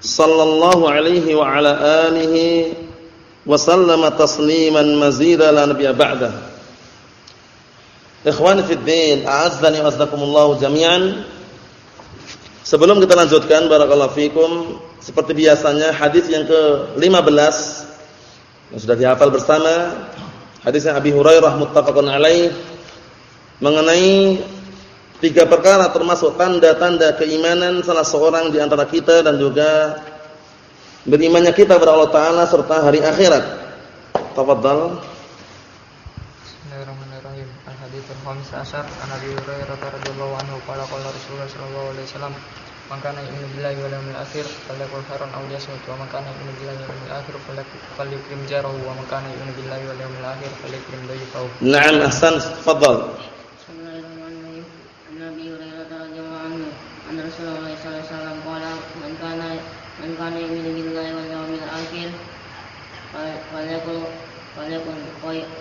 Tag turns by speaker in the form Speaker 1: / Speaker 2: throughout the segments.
Speaker 1: sallallahu alaihi wa ala alihi wa sallama tasliman mazida la nabiyya ba'dahu. Ikhwani fid din, a'azzani wa azzakumullah jami'an. Sebelum kita lanjutkan barakallahu fikum, seperti biasanya hadis yang ke-15 yang sudah dihafal bersama, hadis yang Abi Hurairah muttafaqun alaih mengenai Tiga perkara termasuk tanda-tanda keimanan salah seorang di antara kita dan juga berimannya kita kepada Allah Taala serta hari akhirat. Tafadhal.
Speaker 2: Bismillahirrahmanirrahim. Al-Haditsul khamis asyar an Hurairah radhiyallahu anhu qala kala Rasulullah sallallahu alaihi wasallam man ini
Speaker 1: billahi wal akhir
Speaker 3: falyakul khairan aw liyasmut wa ini kana ini billahi wal yawmil akhir krim jarahu wa ini kana billahi wal yawmil akhir falyakrim dayfahu. Na'am ahsan, tafadhal.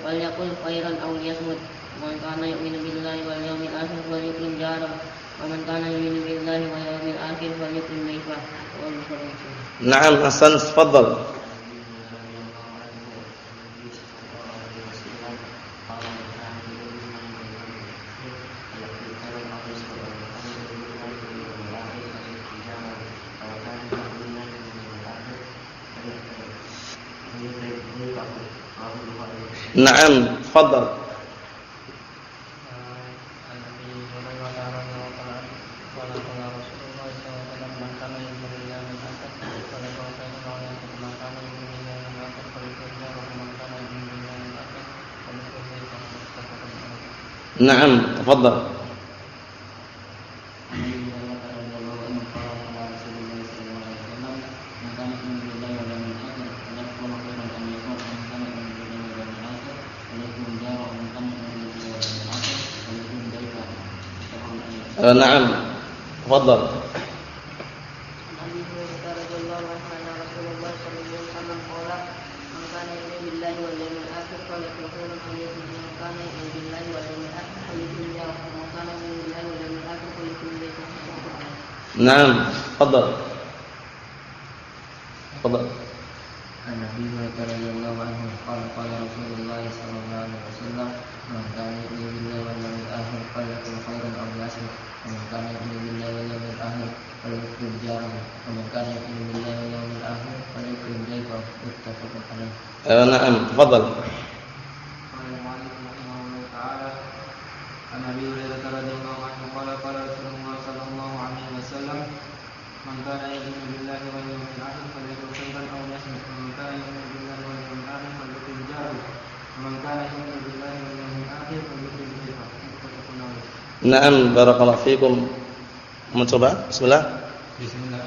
Speaker 3: فليقل خيرا أو ليصمت ومن كان يؤمن بالله واليوم الآخر فليكرم جاره ومن كان يؤمن بالله واليوم الآخر فليكرم ضيفه.
Speaker 1: نعم أحسن تفضل. نعم. تفضل. نعم. تفضل. نعم. تفضل. نعم تفضل.
Speaker 2: Eh, na'am,
Speaker 1: tafadhal. Naam barakallahu fikum. Mencoba bismillah.
Speaker 4: Bismillah.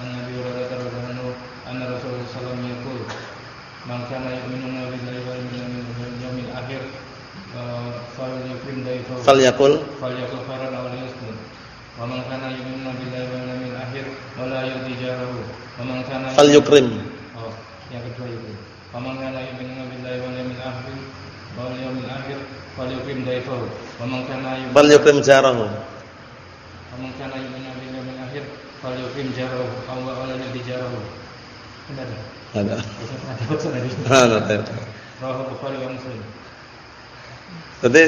Speaker 4: Falyakul.
Speaker 1: Falyakul
Speaker 4: khairan aw liyasmut wa man kana yu'minu billahi wal yawmil akhir wa la yu'ti jarahu wa man kana
Speaker 1: falyukrim.
Speaker 4: Oh yang kedua itu. Wa man kana yu'minu billahi wal yawmil akhir wal yawmil akhir falyukrim wa man kana yu'minu
Speaker 1: falyukrim jarahu.
Speaker 4: Wa man kana yu'minu bil yawmil akhir falyukrim jarahu. Aw la yu'ti jarahu. Ada.
Speaker 1: Ada.
Speaker 4: Ada
Speaker 1: ada.
Speaker 4: Rawahu Bukhari wa Muslim.
Speaker 1: Jadi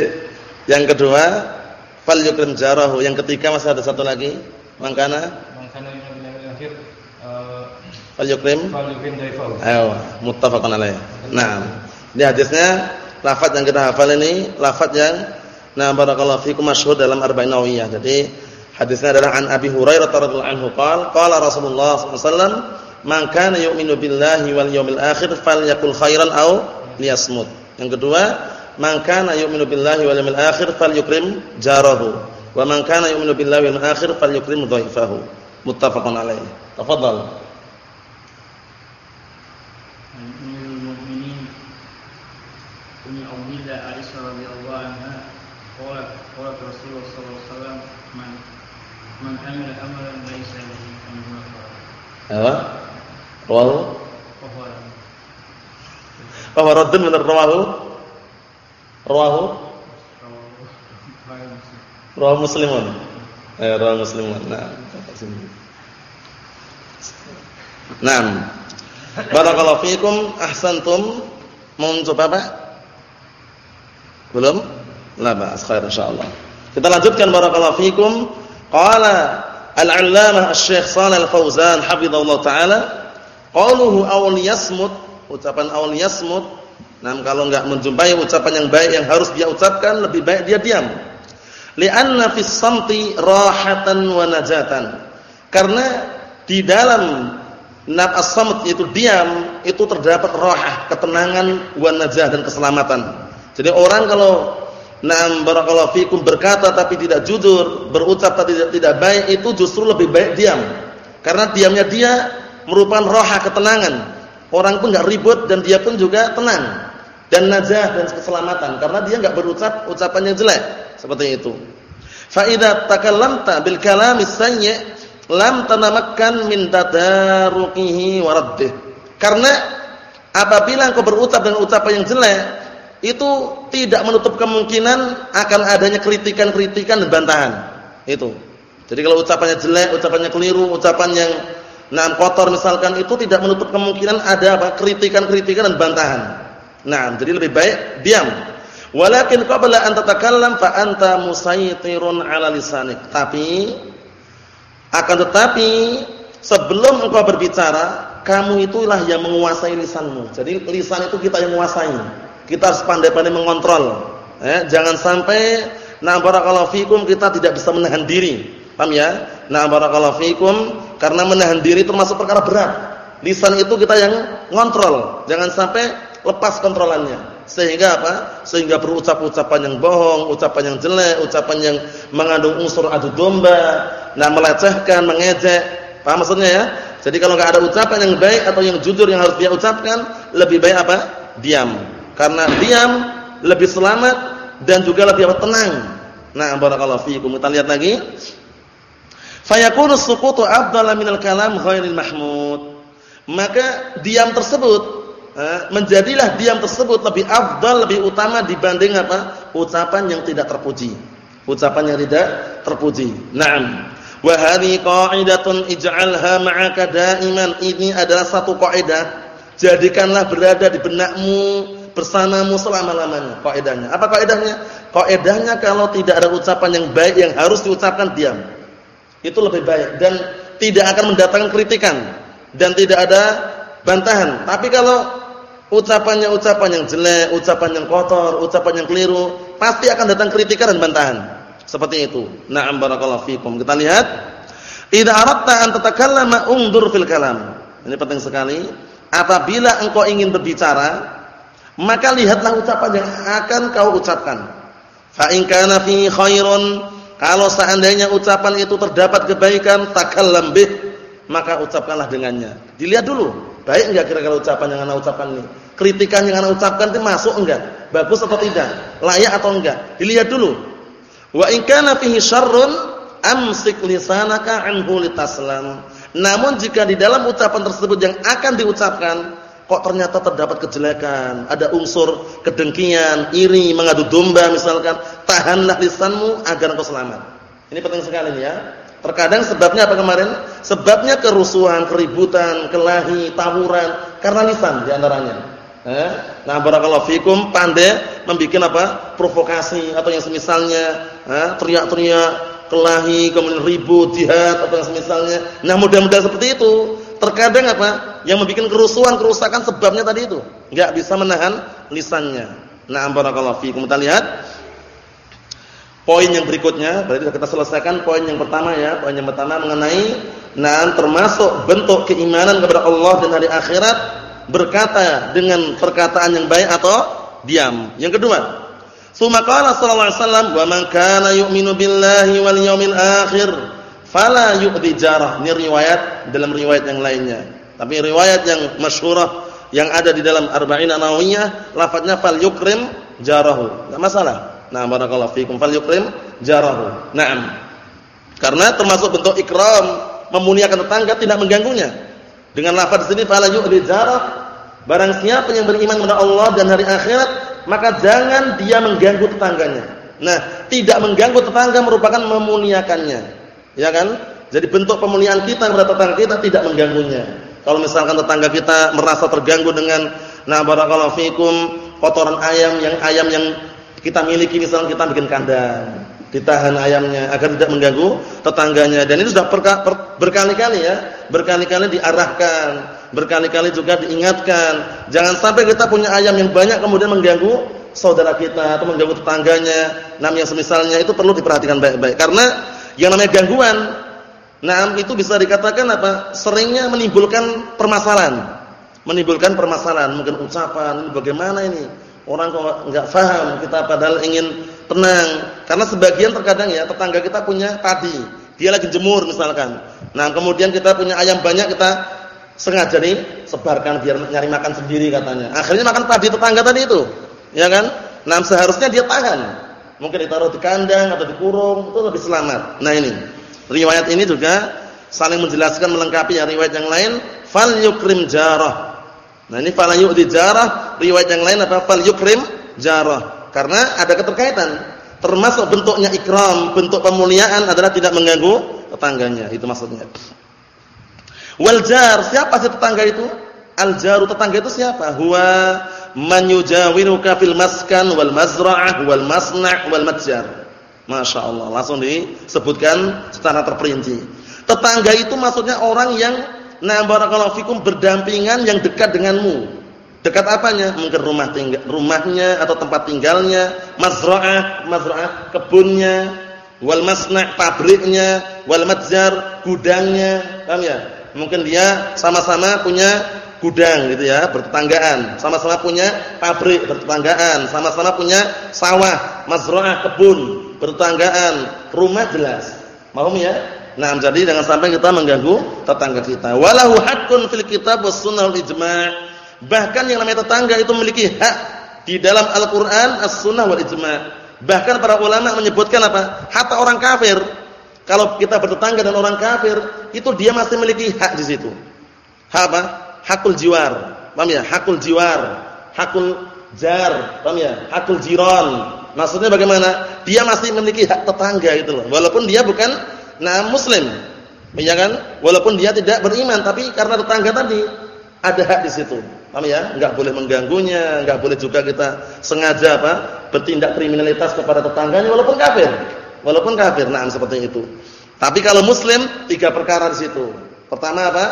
Speaker 1: yang kedua fal yukrim jarahu, yang ketiga masih ada satu lagi. Mangkana
Speaker 4: Mangkana akhir uh,
Speaker 1: fal yukrim
Speaker 4: fal yukrim daifahu.
Speaker 1: Ayo, muttafaqun alaih. Nah, di hadisnya lafaz yang kita hafal ini lafaz yang nah barakallahu fikum masyhur dalam Arba'in Nawawiyah. Jadi hadisnya adalah an Abi Hurairah radhiyallahu anhu qala qala Rasulullah sallallahu alaihi wasallam man kana yu'minu billahi wal yawmil akhir falyakul khairan aw liyasmut. Yang kedua "Man kana yu'minu billahi wal yawmil akhir falyukrim jarahu, wa man kana yu'minu billahi wal yawmil akhir falyukrim dhaifahu." Muttafaqun alaih. Tafadhal. Apa? Rawahu. Bahwa raddun min rawahu
Speaker 4: رواه مسلم
Speaker 1: Rawahu muslimun Eh rawahu muslimun Nah sini. Naam Barakallahu fiikum ahsantum mau mencoba Pak? Belum? La ba'as khair insyaallah. Kita lanjutkan barakallahu fiikum. Qala al-'allamah Asy-Syaikh Shalal Al-Fauzan hafizallahu taala, qauluhu aw liyasmut, ucapan aw liyasmut. Nah, kalau enggak menjumpai ucapan yang baik yang harus dia ucapkan, lebih baik dia diam. Li'anna fis samti rahatan wa najatan. Karena di dalam Nab as-samt yaitu diam itu terdapat rohah, ketenangan, wan najah dan keselamatan. Jadi orang kalau na'am barakallahu fikum berkata tapi tidak jujur, berucap tapi tidak, tidak baik itu justru lebih baik diam. Karena diamnya dia merupakan rohah ketenangan. Orang pun enggak ribut dan dia pun juga tenang. Dan najah dan keselamatan karena dia enggak berucap ucapan yang jelek seperti itu. Fa idza takallamta bil kalamis sayyi' lam tanamakkan min tadarukihi wa raddih. Karena apabila engkau berucap dengan ucapan yang jelek, itu tidak menutup kemungkinan akan adanya kritikan-kritikan dan bantahan. Itu. Jadi kalau ucapannya jelek, ucapannya keliru, ucapan yang nah kotor misalkan itu tidak menutup kemungkinan ada apa? kritikan-kritikan dan bantahan. Nah, jadi lebih baik diam. Walakin qabla an tatakallam fa anta musaytirun 'ala lisanik. Tapi akan tetapi sebelum engkau berbicara, kamu itulah yang menguasai lisanmu. Jadi lisan itu kita yang menguasai. Kita harus pandai-pandai mengontrol. Eh, jangan sampai na barakallahu fikum kita tidak bisa menahan diri. Paham ya? Na barakallahu fikum karena menahan diri termasuk perkara berat. Lisan itu kita yang ngontrol. Jangan sampai lepas kontrolannya. Sehingga apa? Sehingga berucap-ucapan yang bohong, ucapan yang jelek, ucapan yang mengandung unsur adu domba, nah melecehkan, mengejek. Paham maksudnya ya? Jadi kalau enggak ada ucapan yang baik atau yang jujur yang harus dia ucapkan, lebih baik apa? Diam. Karena diam lebih selamat dan juga lebih apa? tenang. Nah, barakallahu fiikum. Kita lihat lagi. Fayakunu sukutu afdala minal kalam ghairil mahmud. Maka diam tersebut menjadilah diam tersebut lebih afdal, lebih utama dibanding apa? ucapan yang tidak terpuji. Ucapan yang tidak terpuji. Naam. Wa hadhi qa'idatun ij'alha ma'aka da'iman. Ini adalah satu kaidah. Jadikanlah berada di benakmu bersamamu selama-lamanya. Kaidahnya. Apa kaidahnya? Kaidahnya kalau tidak ada ucapan yang baik yang harus diucapkan diam. Itu lebih baik dan tidak akan mendatangkan kritikan dan tidak ada bantahan. Tapi kalau ucapannya ucapan yang jelek, ucapan yang kotor, ucapan yang keliru, pasti akan datang kritikan dan bantahan. Seperti itu. Na'am barakallahu fikum. Kita lihat, idza aradta an tatakallama undur fil kalam. Ini penting sekali. Apabila engkau ingin berbicara, maka lihatlah ucapan yang akan kau ucapkan. Fa in kana fi khairun, kalau seandainya ucapan itu terdapat kebaikan, takallam bih, maka ucapkanlah dengannya. Dilihat dulu Baik enggak kira-kira ucapan yang ana ucapkan ini? Kritikan yang ana ucapkan itu masuk enggak? Bagus atau tidak? Layak atau enggak? Dilihat dulu. Wa in kana fihi syarrun amsik lisanaka anhu litaslam. Namun jika di dalam ucapan tersebut yang akan diucapkan kok ternyata terdapat kejelekan, ada unsur kedengkian, iri, mengadu domba misalkan, tahanlah lisanmu agar engkau selamat. Ini penting sekali ya. Terkadang sebabnya apa kemarin? Sebabnya kerusuhan, keributan, kelahi, tawuran karena lisan di antaranya. Eh? Nah, barakallahu fikum pandai membuat apa? provokasi atau yang semisalnya, eh? teriak-teriak, kelahi, kemudian ribut, jihad atau yang semisalnya. Nah, mudah-mudahan seperti itu. Terkadang apa? Yang membuat kerusuhan, kerusakan sebabnya tadi itu. Enggak bisa menahan lisannya. Nah, barakallahu fikum. Kita lihat Poin yang berikutnya, berarti kita selesaikan poin yang pertama ya. Poin yang pertama mengenai nah termasuk bentuk keimanan kepada Allah dan hari akhirat berkata dengan perkataan yang baik atau diam. Yang kedua, Suma qala sallallahu alaihi wasallam, "Wa man kana yu'minu billahi wal yawmil akhir fala yu'dhi jarah." Ini riwayat dalam riwayat yang lainnya. Tapi riwayat yang masyhurah yang ada di dalam Arba'in An-Nawawiyah lafadznya fal yukrim jarahu. Enggak masalah. Nah, barakallahu fikum falyukrim jarahu. Naam. Karena termasuk bentuk ikram memuliakan tetangga tidak mengganggunya. Dengan lafaz di sini fala yu'li jarah. Barang siapa yang beriman kepada Allah dan hari akhirat, maka jangan dia mengganggu tetangganya. Nah, tidak mengganggu tetangga merupakan memuliakannya. Ya kan? Jadi bentuk pemuliaan kita kepada tetangga kita tidak mengganggunya. Kalau misalkan tetangga kita merasa terganggu dengan nah barakallahu fikum kotoran ayam yang ayam yang kita miliki misalnya kita bikin kandang ditahan ayamnya agar tidak mengganggu tetangganya. Dan ini sudah berkali-kali ya. Berkali-kali diarahkan berkali-kali juga diingatkan. Jangan sampai kita punya ayam yang banyak kemudian mengganggu saudara kita atau mengganggu tetangganya. Namanya semisalnya itu perlu diperhatikan baik-baik. Karena yang namanya gangguan nah itu bisa dikatakan apa? Seringnya menimbulkan permasalahan. Menimbulkan permasalahan mungkin ucapan bagaimana ini orang kok enggak paham kita padahal ingin tenang. Karena sebagian terkadang ya tetangga kita punya padi, dia lagi jemur misalkan. Nah, kemudian kita punya ayam banyak kita sengaja nih sebarkan biar nyari makan sendiri katanya. Akhirnya makan padi tetangga tadi itu. Ya kan? Nah, seharusnya dia tahan. Mungkin ditaruh di kandang atau dikurung, itu lebih selamat. Nah, ini. Riwayat ini juga saling menjelaskan melengkapi ya riwayat yang lain, fal yukrim jarah. Nah, ini fal yu'di jarah, riwayat yang lain apa? Fal yukrim jarah. Karena ada keterkaitan. Termasuk bentuknya ikram, bentuk pemuliaan adalah tidak mengganggu tetangganya. Itu maksudnya. Wal jar, siapa sih tetangga itu? Al jaru tetangga itu siapa? Huwa man yujawiruka fil maskan wal mazra'ah wal masna' wal matjar. Masya Allah, langsung disebutkan secara terperinci. Tetangga itu maksudnya orang yang na barakallahu fikum berdampingan yang dekat denganmu. Dekat apanya? Mungkin rumah tinggal, rumahnya atau tempat tinggalnya, mazra'ah, mazra'ah kebunnya, wal masna' pabriknya, wal matjar gudangnya. Paham ya? Mungkin dia sama-sama punya gudang gitu ya, bertetanggaan. Sama-sama punya pabrik bertetanggaan, sama-sama punya sawah, mazra'ah kebun bertetanggaan, rumah jelas. Paham ya? Nah, jadi jangan sampai kita mengganggu tetangga kita. Walahu haqqun fil kitab was sunnah ijma'. Bahkan yang namanya tetangga itu memiliki hak di dalam Al-Qur'an, As-Sunnah wal Ijma'. Bahkan para ulama menyebutkan apa? Hatta orang kafir kalau kita bertetangga dengan orang kafir, itu dia masih memiliki hak di situ. Hak apa? Hakul jiwar. Paham ya? Hakul jiwar, hakul jar, paham ya? Hakul jiron. Maksudnya bagaimana? Dia masih memiliki hak tetangga itu loh. Walaupun dia bukan nah muslim. Ya kan? Walaupun dia tidak beriman, tapi karena tetangga tadi ada hak di situ. Paham ya? Enggak boleh mengganggunya, enggak boleh juga kita sengaja apa? bertindak kriminalitas kepada tetangganya walaupun kafir. Walaupun kafir. Nah, seperti itu. Tapi kalau muslim tiga perkara di situ. Pertama apa?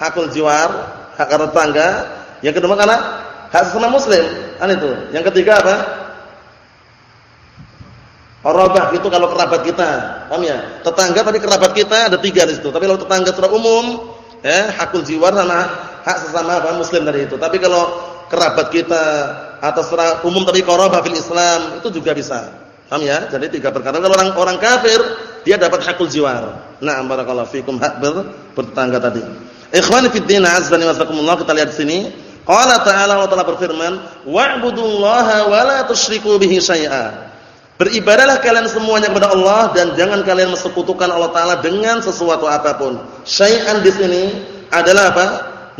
Speaker 1: Hakul jiwar, hak tetangga. Yang kedua karena hak sesama muslim. Kan itu. Yang ketiga apa? Qarabah itu kalau kerabat kita. Paham ya? Tetangga tadi kerabat kita ada tiga di situ. Tapi kalau tetangga secara umum, ya, hakul jiwar sama hak sesama apa muslim dari itu. Tapi kalau kerabat kita atau secara umum tapi qarabah fil Islam itu juga bisa. Paham ya? Jadi tiga perkara. Kalau orang orang kafir dia dapat hakul jiwar. Na'am barakallahu fikum hak ber, bertetangga tadi. Ikhwani fid din azza wa jazakumullah kita lihat sini. Qala ta'ala Allah Ta'ala berfirman, "Wa'budullaha wa la tusyriku bihi syai'a." Beribadahlah kalian semuanya kepada Allah dan jangan kalian mensekutukan Allah Taala dengan sesuatu apa pun. Syai'an di sini adalah apa?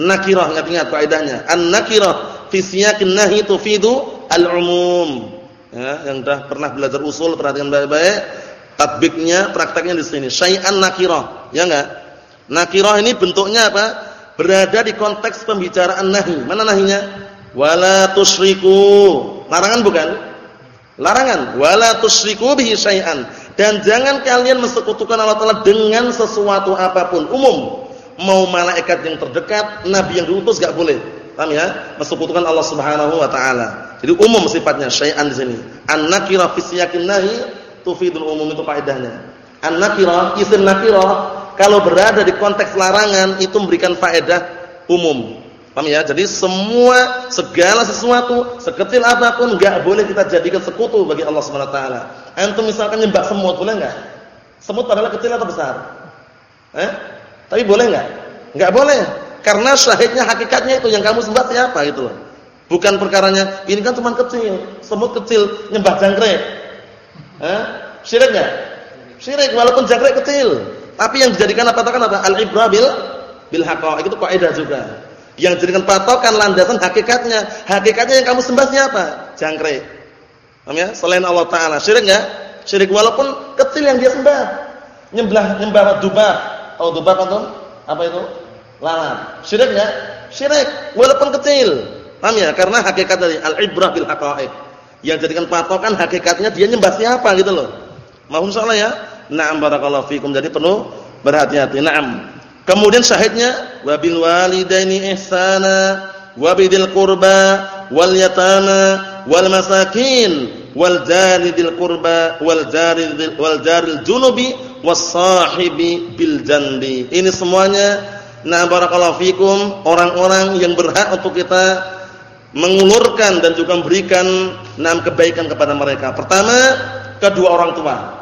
Speaker 1: nakirah ingat-ingat kaidahnya. An-nakirah fi siyaqin nahi tufidu al-umum. Ya yang sudah pernah belajar usul perhatikan baik-baik. Tatbiknya prakteknya di sini. Syai'an nakirah. Ya enggak? Nakirah ini bentuknya apa? Berada di konteks pembicaraan nahi. Mana nahinya? Wala tusyriku. Larangan bukan larangan wala tusyriku bihi syai'an dan jangan kalian mensekutukan Allah Taala dengan sesuatu apa pun umum mau malaikat yang terdekat, nabi yang diutus enggak boleh. Paham ya? Mensekutukan Allah Subhanahu wa taala. Jadi umum sifatnya syai'an di sini. An-nakira fi siyaqin nahi tufidul umum itu kaidahnya. An-nakira isim nakira kalau berada di konteks larangan itu memberikan faedah umum. Paham ya? Jadi semua segala sesuatu sekecil apa pun enggak boleh kita jadikan sekutu bagi Allah Subhanahu wa taala. Antum misalkan nyembah semut boleh enggak? Semut padahal kecil atau besar? Eh? Tapi boleh enggak? Enggak boleh. Karena syahidnya hakikatnya itu yang kamu sembah siapa gitu loh. Bukan perkaranya ini kan cuma kecil, semut kecil nyembah jangkrik. Eh? Syirik enggak? Syirik walaupun jangkrik kecil. Tapi yang dijadikan apa patokan apa? Al-ibrah bil bil haqa'iq itu kaidah juga. Yang dijadikan patokan landasan hakikatnya. Hakikatnya yang kamu sembah siapa? Jangkrik. Paham ya? Selain Allah taala. Syirik enggak? Syirik walaupun kecil yang dia sembah. Nyembah nyembah dubah. Oh dubah kan Apa itu? Lalat. Syirik enggak? Syirik walaupun kecil. Paham ya? Karena hakikat dari al-ibrah bil haqa'iq. Yang jadikan patokan hakikatnya dia nyembah siapa gitu loh. Mohon salah ya. Na'am barakallahu fikum. Jadi penuh berhati-hati. Na'am. Kemudian syahidnya wabil walidaini ihsana wa bidil qurba wal yatama wal masakin wal jaridil qurba wal jaridil wal jaril junubi was sahibi bil janbi. Ini semuanya na barakallahu fikum orang-orang yang berhak untuk kita mengulurkan dan juga memberikan enam kebaikan kepada mereka. Pertama, kedua orang tua.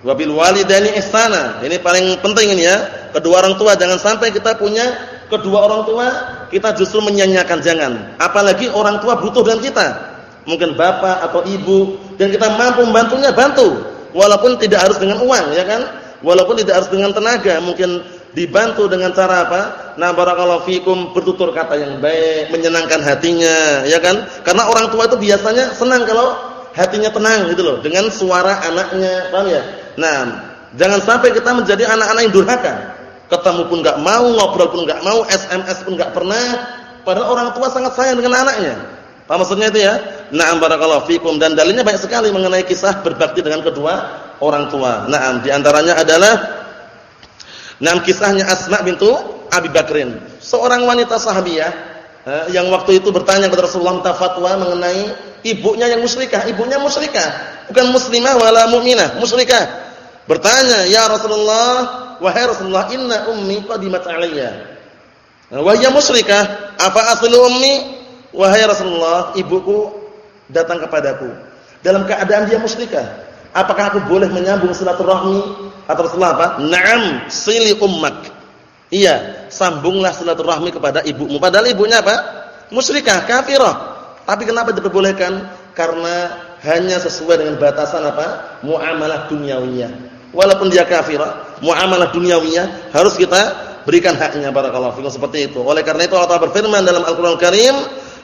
Speaker 1: Wabil walidaini ihsana. Ini paling penting ini ya. Kedua orang tua jangan sampai kita punya kedua orang tua kita justru menyanyiakan jangan. Apalagi orang tua butuh dengan kita. Mungkin bapak atau ibu dan kita mampu membantunya bantu. Walaupun tidak harus dengan uang ya kan? Walaupun tidak harus dengan tenaga, mungkin dibantu dengan cara apa? Nah, barakallahu fikum bertutur kata yang baik, menyenangkan hatinya, ya kan? Karena orang tua itu biasanya senang kalau hatinya tenang gitu loh dengan suara anaknya, paham ya? Nah, jangan sampai kita menjadi anak-anak yang durhaka. Ketemu pun enggak mau, ngobrol pun enggak mau, SMS pun enggak pernah. Padahal orang tua sangat sayang dengan anaknya. Apa maksudnya itu ya? Na'am barakallahu fikum dan dalilnya banyak sekali mengenai kisah berbakti dengan kedua orang tua. Naam, di antaranya adalah Nah, kisahnya Asma bintu Abi Bakrin, seorang wanita sahabiah eh, yang waktu itu bertanya kepada Rasulullah minta fatwa mengenai ibunya yang musyrikah, ibunya musyrikah, bukan muslimah wala mu'minah, musyrikah. Bertanya, "Ya Rasulullah, wahai Rasulullah, inna ummi qadimat alayya." Wa hiya musyrikah, apa aslu ummi? Wahai Rasulullah, ibuku datang kepadaku dalam keadaan dia musyrikah. Apakah aku boleh menyambung silaturahmi Kata Rasulullah apa? Naam, sili ummak. Iya, sambunglah silaturahmi kepada ibumu. Padahal ibunya apa? Musyrikah, kafirah. Tapi kenapa diperbolehkan? Karena hanya sesuai dengan batasan apa? Muamalah duniawiyah. Walaupun dia kafirah, muamalah duniawiyah harus kita berikan haknya barakallahu fikum seperti itu. Oleh karena itu Allah berfirman dalam Al-Qur'an Al Karim,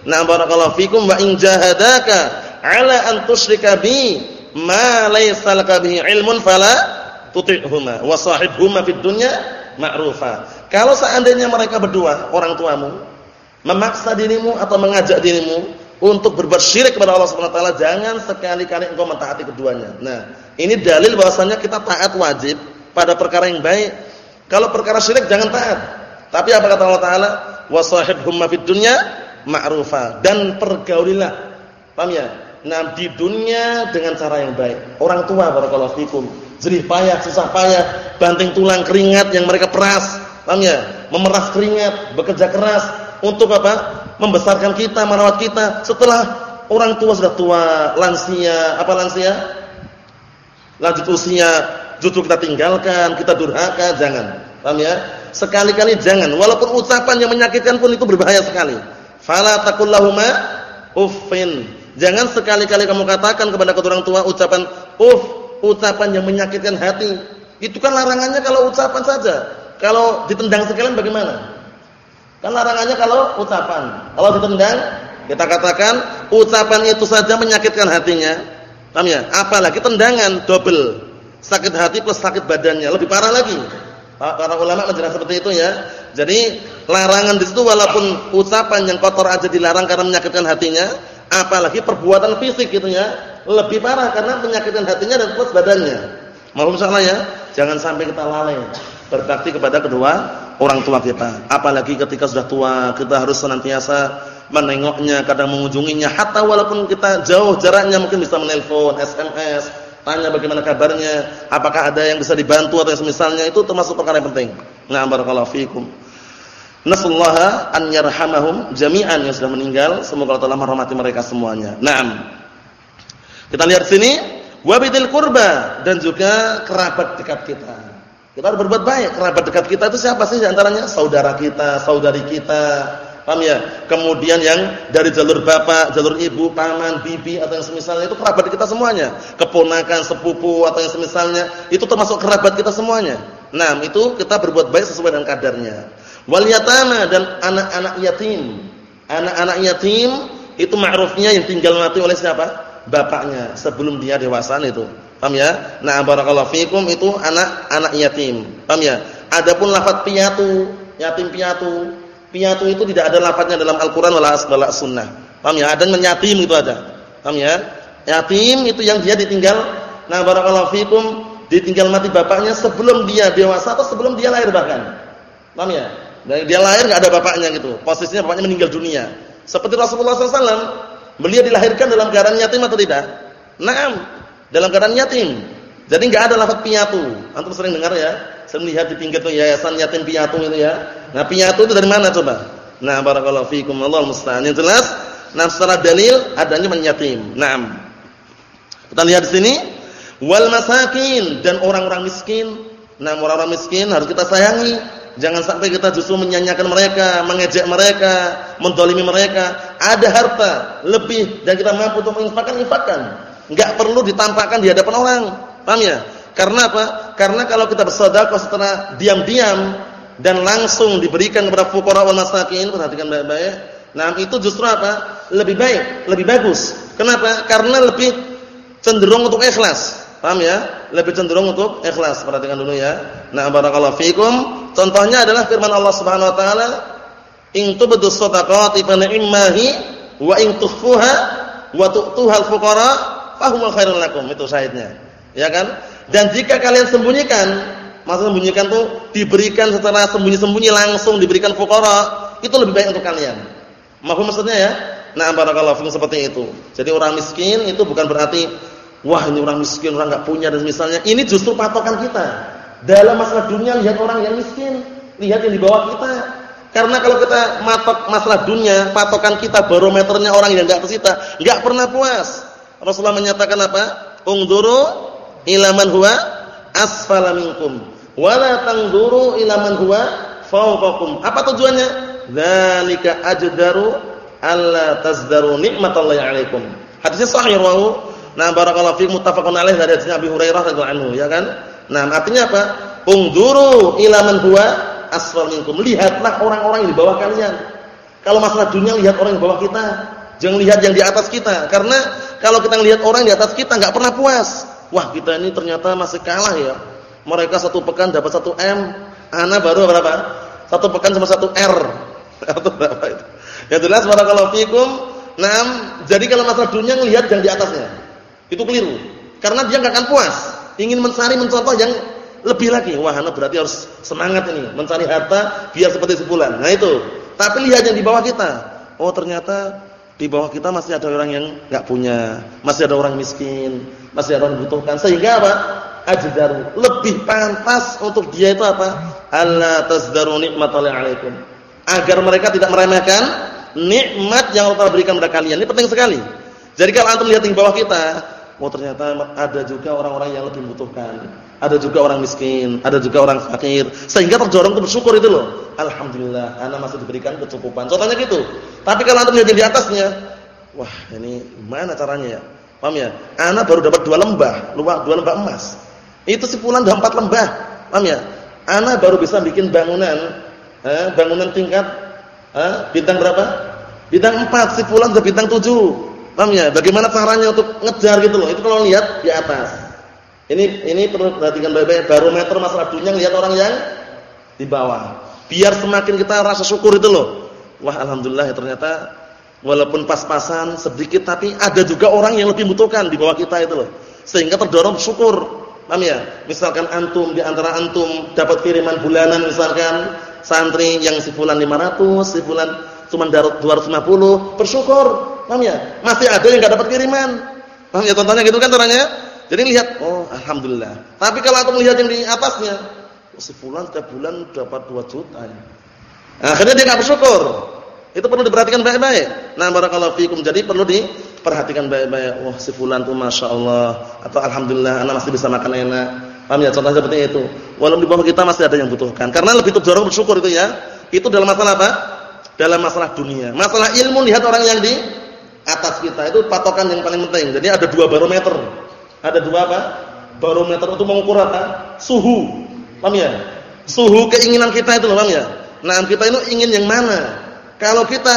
Speaker 1: "Na barakallahu fikum wa in jahadaka 'ala an tusyrika bi ma laysa bihi ilmun fala tuti'huma wa sahibhuma fid dunya ma'rufa. Kalau seandainya mereka berdua, orang tuamu, memaksa dirimu atau mengajak dirimu untuk berbuat syirik kepada Allah Subhanahu wa taala, jangan sekali-kali engkau mentaati keduanya. Nah, ini dalil bahwasanya kita taat wajib pada perkara yang baik. Kalau perkara syirik jangan taat. Tapi apa kata Allah taala? Wa sahibhuma fid dunya ma'rufa dan pergaulilah. Paham ya? Nah, di dunia dengan cara yang baik. Orang tua barakallahu fikum jerih payah, susah payah, banting tulang keringat yang mereka peras, paham ya? Memeras keringat, bekerja keras untuk apa? Membesarkan kita, merawat kita. Setelah orang tua sudah tua, lansia, apa lansia? Lanjut usia, justru kita tinggalkan, kita durhaka, jangan. Paham ya? Sekali-kali jangan, walaupun ucapan yang menyakitkan pun itu berbahaya sekali. Fala taqul uffin. Jangan sekali-kali kamu katakan kepada kedua orang tua ucapan uff ucapan yang menyakitkan hati. Itu kan larangannya kalau ucapan saja. Kalau ditendang sekalian bagaimana? Kan larangannya kalau ucapan. Kalau ditendang, kita katakan ucapan itu saja menyakitkan hatinya. Paham ya? Apalagi tendangan double. Sakit hati plus sakit badannya, lebih parah lagi. Para ulama menjelaskan seperti itu ya. Jadi larangan di situ walaupun ucapan yang kotor aja dilarang karena menyakitkan hatinya, apalagi perbuatan fisik gitu ya lebih parah karena penyakitkan hatinya dan plus badannya. Mohon salah ya, jangan sampai kita lalai berbakti kepada kedua orang tua kita. Apalagi ketika sudah tua, kita harus senantiasa menengoknya, kadang mengunjunginya, hatta walaupun kita jauh jaraknya mungkin bisa menelpon, SMS, tanya bagaimana kabarnya, apakah ada yang bisa dibantu atau semisalnya itu termasuk perkara yang penting. Nah, barakallahu fikum. Nasallaha an yarhamahum jami'an yang sudah meninggal, semoga Allah merahmati mereka semuanya. Naam. Kita lihat sini, wabitil kurba dan juga kerabat dekat kita. Kita harus berbuat baik. Kerabat dekat kita itu siapa sih antaranya? Saudara kita, saudari kita, Paham ya? Kemudian yang dari jalur bapak, jalur ibu, paman, bibi atau yang semisalnya itu kerabat kita semuanya. Keponakan, sepupu atau yang semisalnya itu termasuk kerabat kita semuanya. Nah, itu kita berbuat baik sesuai dengan kadarnya. Wal dan anak-anak yatim. Anak-anak yatim itu ma'rufnya yang tinggal mati oleh siapa? Bapaknya sebelum dia dewasa itu. Paham ya? Nah, barakallahu fikum itu anak-anak yatim. Paham ya? Adapun lafaz piatu, yatim piatu Piatu itu tidak ada lafadznya dalam Al-Qur'an wala wala sunnah. Paham ya? Ada menyatim itu aja. Paham ya? Yatim itu yang dia ditinggal nah barakallahu fikum ditinggal mati bapaknya sebelum dia dewasa atau sebelum dia lahir bahkan. Paham ya? Dan dia lahir enggak ada bapaknya gitu. Posisinya bapaknya meninggal dunia. Seperti Rasulullah SAW, beliau dilahirkan dalam keadaan yatim atau tidak? Naam, dalam keadaan yatim. Jadi enggak ada lafaz piatu. Antum sering dengar ya? Saya melihat di pinggir tuh yayasan yatim piatu itu ya. Nah, piatu itu dari mana coba? Nah, barakallahu fikum Allah musta'an. Yang jelas, nah secara dalil adanya menyatim. Naam. Kita lihat di sini wal masakin dan orang-orang miskin. Nah, orang-orang miskin harus kita sayangi. Jangan sampai kita justru menyanyiakan mereka, mengejek mereka, mendolimi mereka. Ada harta lebih dan kita mampu untuk menginfakkan, infakkan. Enggak perlu ditampakkan di hadapan orang. Paham ya? Karena apa? Karena kalau kita bersedekah setelah diam-diam dan langsung diberikan kepada fuqara wal masakin, perhatikan baik-baik. Nah, itu justru apa? Lebih baik, lebih bagus. Kenapa? Karena lebih cenderung untuk ikhlas. Paham ya? Lebih cenderung untuk ikhlas. Perhatikan dulu ya. Nah, barakallahu fikum. Contohnya adalah firman Allah Subhanahu wa taala, "In tubdu shadaqati fa ni'mahi wa in tukhfuha wa tu'tuhal fuqara fa huwa khairul lakum." Itu syahidnya. Ya kan? Dan jika kalian sembunyikan, maksud sembunyikan tuh diberikan secara sembunyi-sembunyi langsung diberikan fuqara, itu lebih baik untuk kalian. Mahfum maksudnya ya? Nah, barakallahu fikum seperti itu. Jadi orang miskin itu bukan berarti wah ini orang miskin, orang enggak punya dan misalnya. Ini justru patokan kita. Dalam masalah dunia lihat orang yang miskin, lihat yang di bawah kita. Karena kalau kita matok masalah dunia, patokan kita barometernya orang yang enggak atas kita, enggak pernah puas. Rasulullah menyatakan apa? Ungduru ila man huwa asfala minkum wa la tanzuru ila man huwa fawqakum. Apa tujuannya? Dzalika ajdaru alla tazdaru nikmatallahi alaikum. Hadisnya sahih rawahu. Nah, barakallahu fiikum muttafaqun alaih dari hadis Abi Hurairah radhiyallahu anhu, ya kan? Nah, artinya apa? Ungduru ila man huwa asfal minkum. Lihatlah orang-orang di bawah kalian. Kalau masalah dunia lihat orang di bawah kita, jangan lihat yang di atas kita. Karena kalau kita lihat orang di atas kita enggak pernah puas. Wah kita ini ternyata masih kalah ya. Mereka satu pekan dapat satu M, Ana baru berapa? Satu pekan cuma satu R. Atau berapa itu? Ya jelas barakallahu fikum. Jadi kalau masalah dunia ngelihat yang di atasnya. Itu keliru. Karena dia nggak akan puas. Ingin mencari mencontoh yang lebih lagi. Wah, ana berarti harus semangat ini, mencari harta biar seperti sebulan. Nah itu. Tapi lihat yang di bawah kita. Oh, ternyata di bawah kita masih ada orang yang nggak punya, masih ada orang miskin, masih ada orang butuhkan. Sehingga apa? Ajdaru lebih pantas untuk dia itu apa? Allah tasdaru nikmatallahi alaikum. Agar mereka tidak meremehkan nikmat yang Allah berikan kepada kalian. Ini penting sekali. Jadi kalau antum lihat di bawah kita, oh ternyata ada juga orang-orang yang lebih membutuhkan. Ada juga orang miskin, ada juga orang fakir. Sehingga terdorong untuk bersyukur itu loh. Alhamdulillah, anak masih diberikan kecukupan. Contohnya gitu. Tapi kalau antum lihat di atasnya, wah ini gimana caranya ya? Paham ya? Anak baru dapat dua lembah, dua lembah emas. Itu si udah empat lembah. Paham ya? Anak baru bisa bikin bangunan, eh, bangunan tingkat eh, bintang berapa? Bintang empat, si udah bintang tujuh. Paham ya? Bagaimana caranya untuk ngejar gitu loh? Itu kalau lihat di atas. Ini ini perlu perhatikan baik-baik barometer masalah dunia lihat orang yang di bawah. Biar semakin kita rasa syukur itu loh. Wah, alhamdulillah ya ternyata walaupun pas-pasan sedikit tapi ada juga orang yang lebih butuhkan di bawah kita itu loh. Sehingga terdorong syukur. Paham ya? Misalkan antum di antara antum dapat kiriman bulanan misalkan santri yang si fulan 500, si cuma 250, bersyukur. Paham ya? Masih ada yang enggak dapat kiriman. Paham ya contohnya gitu kan caranya? Jadi lihat, oh alhamdulillah. Tapi kalau aku melihat yang di atasnya, oh, sebulan setiap bulan dapat 2 juta. Ya. akhirnya dia nggak bersyukur. Itu perlu diperhatikan baik-baik. Nah, barakallahu fikum. Jadi perlu diperhatikan baik-baik. Wah, si fulan tuh Masya Allah. Atau Alhamdulillah, anak masih bisa makan enak. Paham ya? Contohnya seperti itu. Walaupun di bawah kita masih ada yang butuhkan. Karena lebih terdorong bersyukur itu ya. Itu dalam masalah apa? Dalam masalah dunia. Masalah ilmu lihat orang yang di atas kita itu patokan yang paling penting. Jadi ada dua barometer. Ada dua apa? Barometer untuk mengukur apa? Suhu. Paham ya? Suhu keinginan kita itu loh, paham ya? Nah, kita itu ingin yang mana? Kalau kita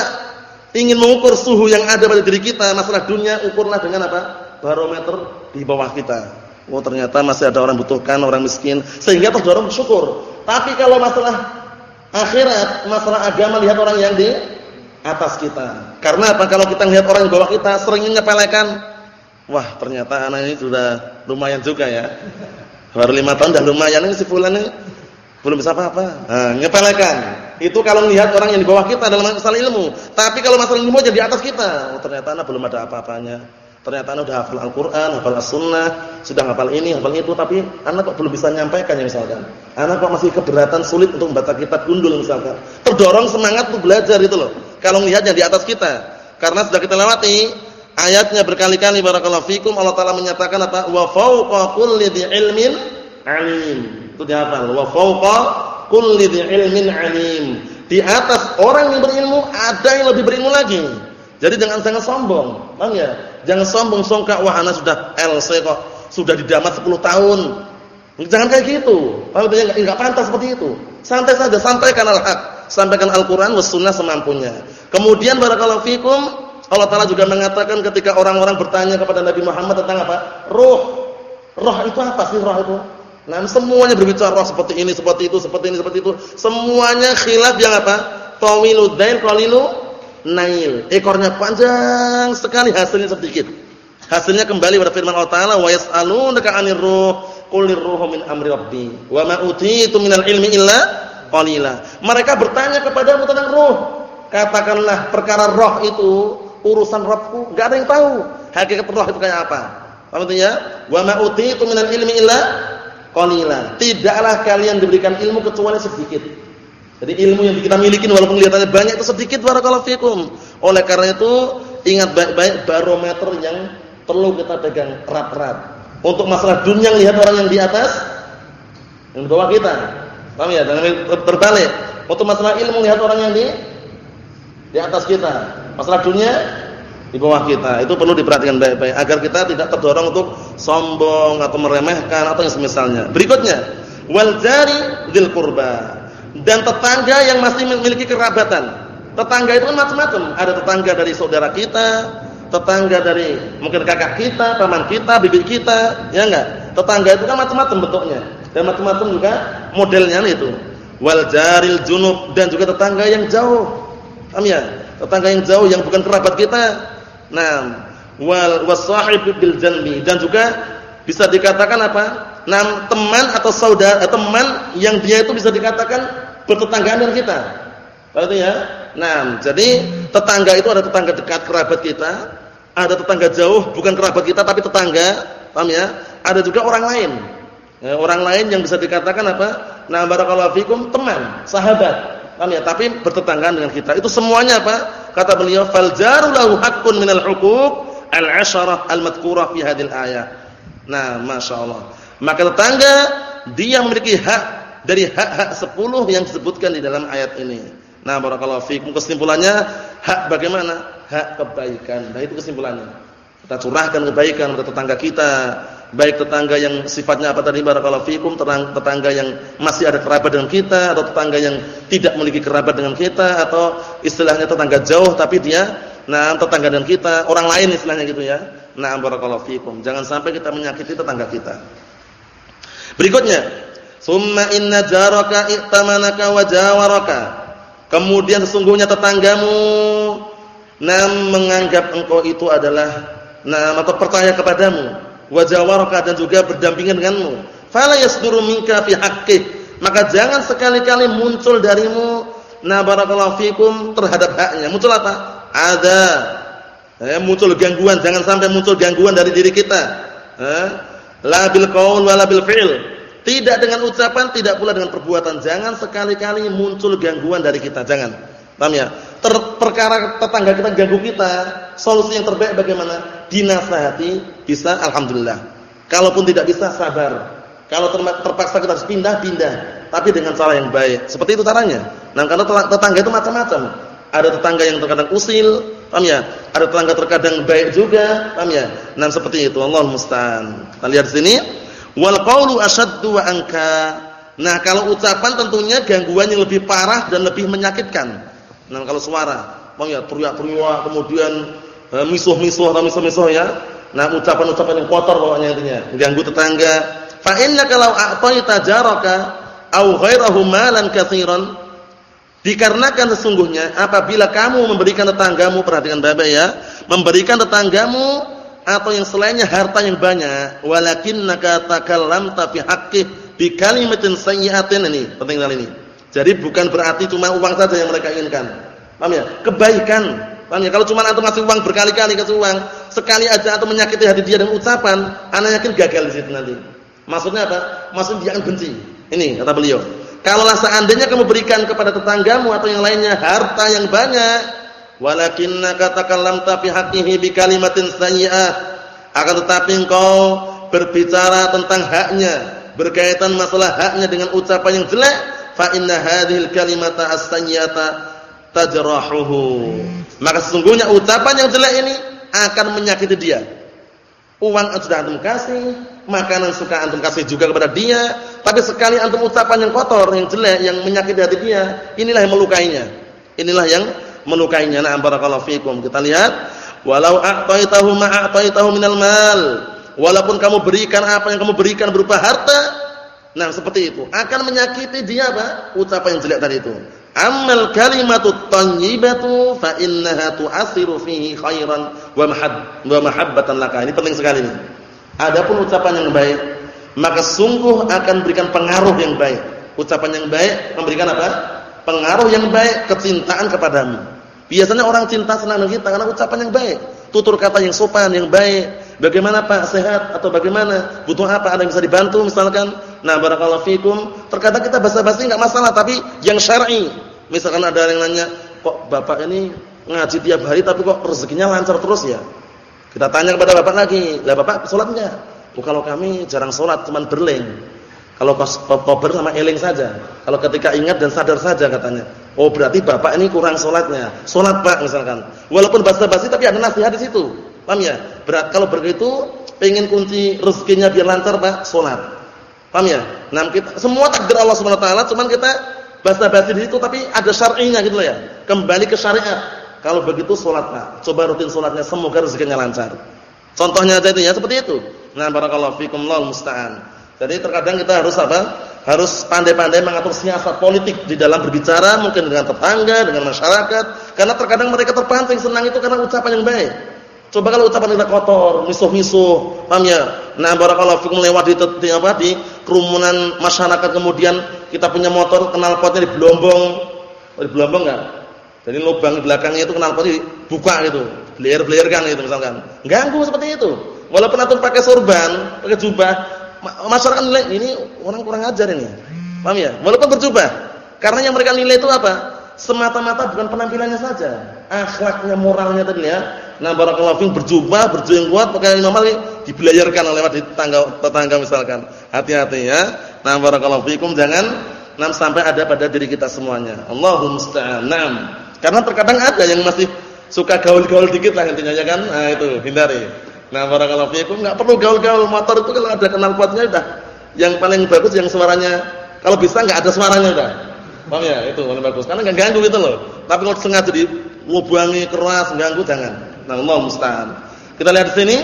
Speaker 1: ingin mengukur suhu yang ada pada diri kita masalah dunia, ukurlah dengan apa? Barometer di bawah kita. Oh, ternyata masih ada orang butuhkan, orang miskin, sehingga terdorong bersyukur. Tapi kalau masalah akhirat, masalah agama lihat orang yang di atas kita. Karena apa? Kalau kita lihat orang di bawah kita sering nyepelekan, wah ternyata anak ini sudah lumayan juga ya. Baru lima tahun dah lumayan ini si fulan ini belum bisa apa-apa. Nah, nyepelekan. Itu kalau melihat orang yang di bawah kita dalam masalah ilmu. Tapi kalau masalah ilmu jadi di atas kita, oh, ternyata anak belum ada apa-apanya. Ternyata anak sudah hafal Al-Qur'an, hafal As-Sunnah, sudah hafal ini, hafal itu, tapi anak kok belum bisa nyampaikan ya misalkan. Anak kok masih keberatan sulit untuk membaca kitab gundul misalkan. Terdorong semangat untuk belajar itu loh. Kalau melihatnya di atas kita. Karena sudah kita lewati ayatnya berkali-kali barakallahu fikum Allah taala menyatakan apa? Wa fawqa kulli ilmin alim. Itu dihafal. Wa fawqa kulli ilmin alim. Di atas orang yang berilmu ada yang lebih berilmu lagi. Jadi jangan sangat sombong. Paham ya? Jangan sombong songkak wah ana sudah LC kok, sudah didamat 10 tahun. Jangan kayak gitu. Paham ya? Enggak pantas seperti itu. Santai saja, sampaikan al-haq, sampaikan Al-Qur'an was semampunya. Kemudian barakallahu fikum, Allah taala juga mengatakan ketika orang-orang bertanya kepada Nabi Muhammad tentang apa? Ruh. Roh itu apa sih roh itu? Nah, semuanya berbicara roh seperti ini, seperti itu, seperti ini, seperti itu. Semuanya khilaf yang apa? Tawilud dain qalilu nail. Ekornya panjang sekali, hasilnya sedikit. Hasilnya kembali pada firman Allah Taala, "Wa yas'alunaka 'anir ruh, qul ruhu amri rabbi, wa ma utitu minal ilmi illa qalila." Mereka bertanya kepadamu tentang ruh. Katakanlah perkara roh itu urusan Rabbku, enggak ada yang tahu. Hakikat roh itu kayak apa? Paham ya? Wa ma utitu minal ilmi illa qalila. Tidaklah kalian diberikan ilmu kecuali sedikit. Jadi ilmu yang kita miliki walaupun kelihatannya banyak itu sedikit barakallahu fikum. Oleh karena itu ingat baik-baik barometer yang perlu kita pegang erat-erat. Untuk masalah dunia lihat orang yang di atas yang di bawah kita. Paham ya? Jangan terbalik. Untuk masalah ilmu lihat orang yang di di atas kita. Masalah dunia di bawah kita. Itu perlu diperhatikan baik-baik agar kita tidak terdorong untuk sombong atau meremehkan atau yang semisalnya. Berikutnya, wal jari dzil qurba dan tetangga yang masih memiliki kerabatan. Tetangga itu kan macam-macam. Ada tetangga dari saudara kita, tetangga dari mungkin kakak kita, paman kita, bibi kita, ya enggak? Tetangga itu kan macam-macam bentuknya dan macam-macam juga modelnya itu. Wal jaril junub dan juga tetangga yang jauh. Paham ya? Tetangga yang jauh yang bukan kerabat kita. Nah, wal wasahib bil janbi dan juga bisa dikatakan apa? Nah, teman atau saudara, teman yang dia itu bisa dikatakan bertetanggaan dengan kita. Berarti ya? Nah, jadi tetangga itu ada tetangga dekat kerabat kita, ada tetangga jauh bukan kerabat kita tapi tetangga, paham ya? Ada juga orang lain. Ya, orang lain yang bisa dikatakan apa? Nah, barakallahu fikum teman, sahabat. Paham ya? Tapi bertetanggaan dengan kita. Itu semuanya apa? Kata beliau, "Fal jaru lahu haqqun minal huquq al-'asharah al-madhkurah fi hadhil ayat." Nah, Masya Allah. Maka tetangga dia memiliki hak dari hak-hak sepuluh yang disebutkan di dalam ayat ini. Nah, barakallahu fikum. Kesimpulannya, hak bagaimana? Hak kebaikan. Nah, itu kesimpulannya. Kita curahkan kebaikan kepada tetangga kita, baik tetangga yang sifatnya apa tadi barakallahu fikum, tetangga yang masih ada kerabat dengan kita atau tetangga yang tidak memiliki kerabat dengan kita atau istilahnya tetangga jauh tapi dia nah tetangga dengan kita, orang lain istilahnya gitu ya. Na'am barakallahu fikum. Jangan sampai kita menyakiti tetangga kita. Berikutnya, summa inna jaraka i'tamanaka wa jawaraka. Kemudian sesungguhnya tetanggamu nam menganggap engkau itu adalah nam atau percaya kepadamu, wa jawaraka dan juga berdampingan denganmu. Fala yasduru minka fi haqqih. Maka jangan sekali-kali muncul darimu na barakallahu fikum terhadap haknya. Muncul apa? Ada Eh, muncul gangguan, jangan sampai muncul gangguan dari diri kita. Eh, la bil qaul wala bil fi'l. Tidak dengan ucapan, tidak pula dengan perbuatan. Jangan sekali-kali muncul gangguan dari kita, jangan. Paham ya? Ter, perkara tetangga kita ganggu kita, solusi yang terbaik bagaimana? Dinasihati, bisa alhamdulillah. Kalaupun tidak bisa sabar. Kalau terpaksa kita harus pindah, pindah. Tapi dengan cara yang baik. Seperti itu caranya. Nah, karena tetangga itu macam-macam. Ada tetangga yang terkadang usil, paham ya? Ada tetangga terkadang baik juga, paham ya? Nah, seperti itu. Allah musta'an. Kita lihat sini. Wal qawlu asyaddu wa anka. Nah, kalau ucapan tentunya gangguan yang lebih parah dan lebih menyakitkan. Nah, kalau suara, paham ya? Teriak-teriak kemudian eh, misuh-misuh atau misuh-misuh ya. Nah, ucapan-ucapan yang kotor pokoknya intinya, ganggu tetangga. Fa innaka law a'taita jaraka aw ghairahu malan katsiran Dikarenakan sesungguhnya apabila kamu memberikan tetanggamu, perhatikan Bapak ya, memberikan tetanggamu atau yang selainnya harta yang banyak, walakinnaka takallamta fi haqqi bi kalimatin sayyi'atin ini, penting kali ini. Jadi bukan berarti cuma uang saja yang mereka inginkan. Paham ya? Kebaikan. Paham ya? Kalau cuma antum ngasih uang berkali-kali kasih uang, sekali aja atau menyakiti hati dia dengan ucapan, anak yakin gagal di situ nanti. Maksudnya apa? Maksudnya dia akan benci. Ini kata beliau. Kalaulah seandainya kamu berikan kepada tetanggamu atau yang lainnya harta yang banyak, walakinnaka takallamta fi haqqihi bi kalimatin sayyi'ah, akan tetapi engkau berbicara tentang haknya, berkaitan masalah haknya dengan ucapan yang jelek, fa inna hadhil kalimata as-sayyi'ata tajrahuhu. Maka sesungguhnya ucapan yang jelek ini akan menyakiti dia. Uang sudah antum kasih, makanan suka antum kasih juga kepada dia, tapi sekali antum ucapan yang kotor, yang jelek, yang menyakiti hati dia, inilah yang melukainya. Inilah yang melukainya. Nah, barakallahu fikum. Kita lihat, walau a'taitahu ma a'taitahu minal mal. Walaupun kamu berikan apa yang kamu berikan berupa harta, nah seperti itu, akan menyakiti dia apa? Ucapan yang jelek tadi itu. Amal kalimatut thayyibatu fa innaha tu'athiru fihi khairan wa mahab wa mahabbatan laka. Ini penting sekali ini. Adapun ucapan yang baik, maka sungguh akan berikan pengaruh yang baik. Ucapan yang baik memberikan apa? Pengaruh yang baik, kecintaan kepadamu. Biasanya orang cinta senang dengan kita karena ucapan yang baik, tutur kata yang sopan, yang baik. Bagaimana Pak sehat atau bagaimana? Butuh apa? Ada yang bisa dibantu misalkan? Nah, barakallahu fikum. Terkadang kita basa-basi enggak masalah, tapi yang syar'i. Misalkan ada yang nanya, "Kok Bapak ini ngaji tiap hari tapi kok rezekinya lancar terus ya?" Kita tanya kepada Bapak lagi, "Lah Bapak enggak?" Oh, kalau kami jarang salat, cuman berleng. Kalau kober sama eling saja. Kalau ketika ingat dan sadar saja katanya. Oh, berarti Bapak ini kurang salatnya. Salat Pak misalkan. Walaupun basa-basi tapi ada nasihat di situ. Paham ya? Berat kalau begitu pengen kunci rezekinya biar lancar Pak, salat. Paham ya? Nah, kita semua takdir Allah taala, cuman kita basa-basi di situ tapi ada syar'inya gitu ya. Kembali ke syariat. Kalau begitu Pak. Coba rutin salatnya semoga rezekinya lancar. Contohnya aja itu ya seperti itu. Nah, barakallahu fikum lal musta'an. Jadi terkadang kita harus apa? Harus pandai-pandai mengatur siasat politik di dalam berbicara mungkin dengan tetangga, dengan masyarakat. Karena terkadang mereka terpancing senang itu karena ucapan yang baik. Coba kalau ucapan kita kotor, misuh-misuh, paham ya? Nah, barakallahu fikum lewat di, di apa di kerumunan masyarakat kemudian kita punya motor knalpotnya dibelombong. Oh, dibelombong enggak? Jadi lubang belakangnya itu knalpotnya dibuka gitu, bleer-bleerkan gitu misalkan. Ganggu seperti itu. Walaupun antum pakai sorban, pakai jubah, masyarakat nilai ini orang kurang ajar ini. Paham ya? Walaupun berjubah. Karena yang mereka nilai itu apa? Semata-mata bukan penampilannya saja, akhlaknya, moralnya tadi ya. Nah, barakallahu fiikum berjubah, berjuang kuat pakai normal dibelayarkan lewat di tetangga tetangga misalkan. Hati-hati ya. Nah, barakallahu fiikum jangan nam sampai ada pada diri kita semuanya. Allahu musta'an. Karena terkadang ada yang masih suka gaul-gaul dikit lah intinya ya kan. Nah, itu hindari. Nah, barakallahu fiikum enggak perlu gaul-gaul motor itu kalau ada kenal potnya udah. Yang paling bagus yang suaranya kalau bisa enggak ada suaranya udah. Paham ya? Itu paling bagus. Karena enggak ganggu gitu loh. Tapi kalau sengaja dilubangi keras ganggu jangan. Nah, Allah musta'an. Kita lihat di sini.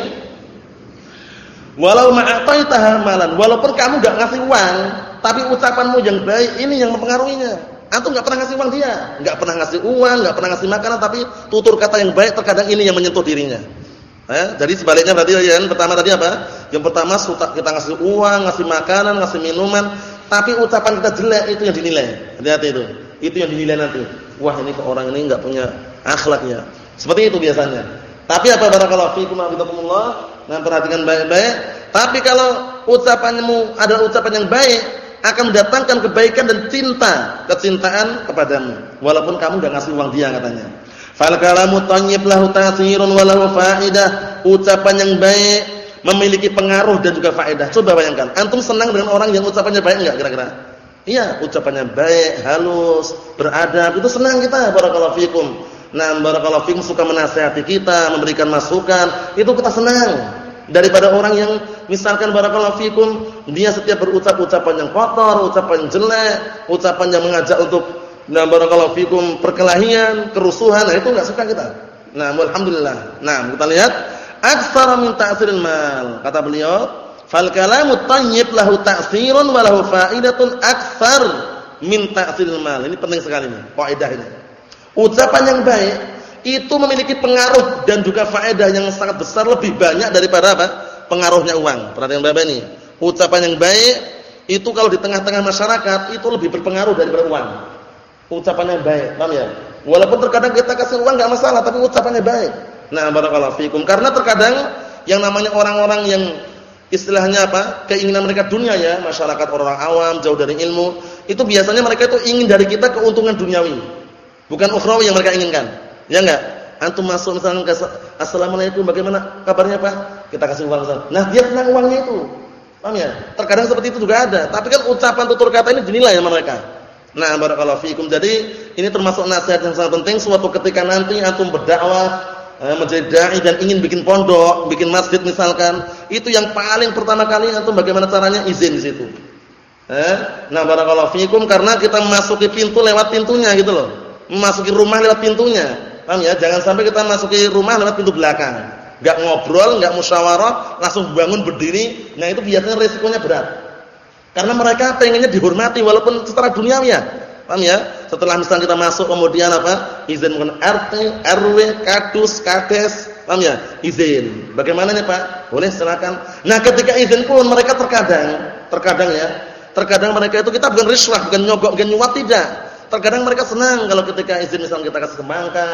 Speaker 1: Walau ma'ataitaha malan, walaupun kamu enggak ngasih uang, tapi ucapanmu yang baik ini yang mempengaruhinya. Antum enggak pernah ngasih uang dia, enggak pernah ngasih uang, enggak pernah ngasih makanan, tapi tutur kata yang baik terkadang ini yang menyentuh dirinya. Eh, jadi sebaliknya berarti yang pertama tadi apa? Yang pertama kita ngasih uang, ngasih makanan, ngasih minuman, tapi ucapan kita jelek itu yang dinilai. Hati-hati itu. Itu yang dinilai nanti. Wah, ini orang ini enggak punya akhlaknya. Seperti itu biasanya. Tapi apa barakallahu fiikum wa Nah, perhatikan baik-baik. Tapi kalau ucapanmu adalah ucapan yang baik, akan mendatangkan kebaikan dan cinta, kecintaan kepadamu. Walaupun kamu enggak ngasih uang dia katanya. Fal kalamu thayyib lahu ta'thirun wa lahu fa'idah. Ucapan yang baik memiliki pengaruh dan juga faedah. Coba bayangkan, antum senang dengan orang yang ucapannya baik enggak kira-kira? Iya, ucapannya baik, halus, beradab, itu senang kita barakallahu fikum. Nah, barakallahu fikum suka menasihati kita, memberikan masukan, itu kita senang. Daripada orang yang misalkan barakallahu fikum, dia setiap berucap ucapan yang kotor, ucapan jelek, ucapan yang mengajak untuk nah barakallahu fikum perkelahian, kerusuhan, nah itu enggak suka kita. Nah, alhamdulillah. Nah, kita lihat aksara min ta'siril mal. Kata beliau, Fal kalamu thayyib lahu ta'sirun wa lahu fa'idatun aktsar min ta'siril mal. Ini penting sekali ini, kaidah ini. Ucapan yang baik itu memiliki pengaruh dan juga faedah yang sangat besar lebih banyak daripada apa? pengaruhnya uang. Perhatian Bapak ini. Ucapan yang baik itu kalau di tengah-tengah masyarakat itu lebih berpengaruh daripada uang. Ucapan yang baik, paham ya? Walaupun terkadang kita kasih uang enggak masalah, tapi ucapannya baik. Nah, barakallahu fikum. Karena terkadang yang namanya orang-orang yang istilahnya apa? Keinginan mereka dunia ya, masyarakat orang awam jauh dari ilmu, itu biasanya mereka itu ingin dari kita keuntungan duniawi. Bukan ukhrawi yang mereka inginkan. Ya enggak? Antum masuk misalnya ke Assalamualaikum, bagaimana kabarnya Pak? Kita kasih uang misalnya. Nah, dia senang uangnya itu. Paham ya? Terkadang seperti itu juga ada. Tapi kan ucapan tutur kata ini dinilai sama mereka. Nah, barakallahu fiikum. Jadi, ini termasuk nasihat yang sangat penting suatu ketika nanti antum berdakwah Eh, menjadi dai dan ingin bikin pondok, bikin masjid misalkan, itu yang paling pertama kali antum bagaimana caranya izin di situ. Eh? Nah, barakallahu fikum karena kita masuki pintu lewat pintunya gitu loh. Memasuki rumah lewat pintunya. Paham ya? Jangan sampai kita masuki rumah lewat pintu belakang. Enggak ngobrol, enggak musyawarah, langsung bangun berdiri. Nah, itu biasanya resikonya berat. Karena mereka pengennya dihormati walaupun secara duniawi ya. Paham ya? Setelah misalnya kita masuk kemudian apa? Izin menggunakan RT, RW, kadus, kades, paham ya? Izin. Bagaimana nih Pak? Boleh silakan. Nah, ketika izin pun mereka terkadang, terkadang ya, terkadang mereka itu kita bukan riswah, bukan nyogok, bukan nyuap tidak. Terkadang mereka senang kalau ketika izin misalnya kita kasih semangka,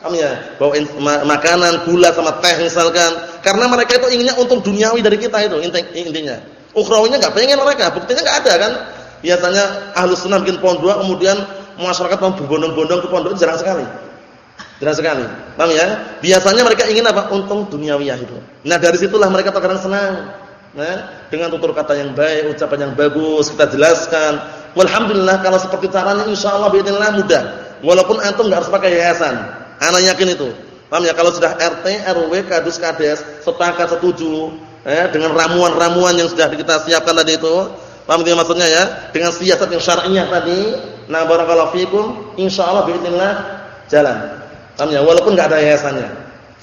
Speaker 1: paham ya? Bawain makanan, gula sama teh misalkan. Karena mereka itu inginnya untung duniawi dari kita itu intinya. Ukhrawinya enggak pengen mereka, buktinya enggak ada kan? Biasanya ahlu sunnah bikin pondok kemudian masyarakat mau berbondong-bondong ke pondok jarang sekali. Jarang sekali. Paham ya? Biasanya mereka ingin apa? Untung duniawiyah itu. Nah, dari situlah mereka terkadang senang. Nah, dengan tutur kata yang baik, ucapan yang bagus, kita jelaskan. Walhamdulillah kalau seperti caranya insya Allah bintillah mudah. Walaupun antum nggak harus pakai yayasan. Anak yakin itu. Paham ya kalau sudah RT, RW, Kadus, Kades sepakat setuju eh, dengan ramuan-ramuan yang sudah kita siapkan tadi itu. Paham tidak maksudnya ya? Dengan siasat yang syar'iah tadi, nah barakallahu fikum, insyaallah bintillah jalan. Paham ya? Walaupun enggak ada yayasannya.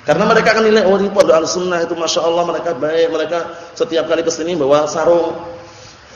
Speaker 1: Karena mereka akan nilai oh ini pondok Al-Sunnah itu Masya Allah mereka baik, mereka setiap kali ke sini bawa sarung,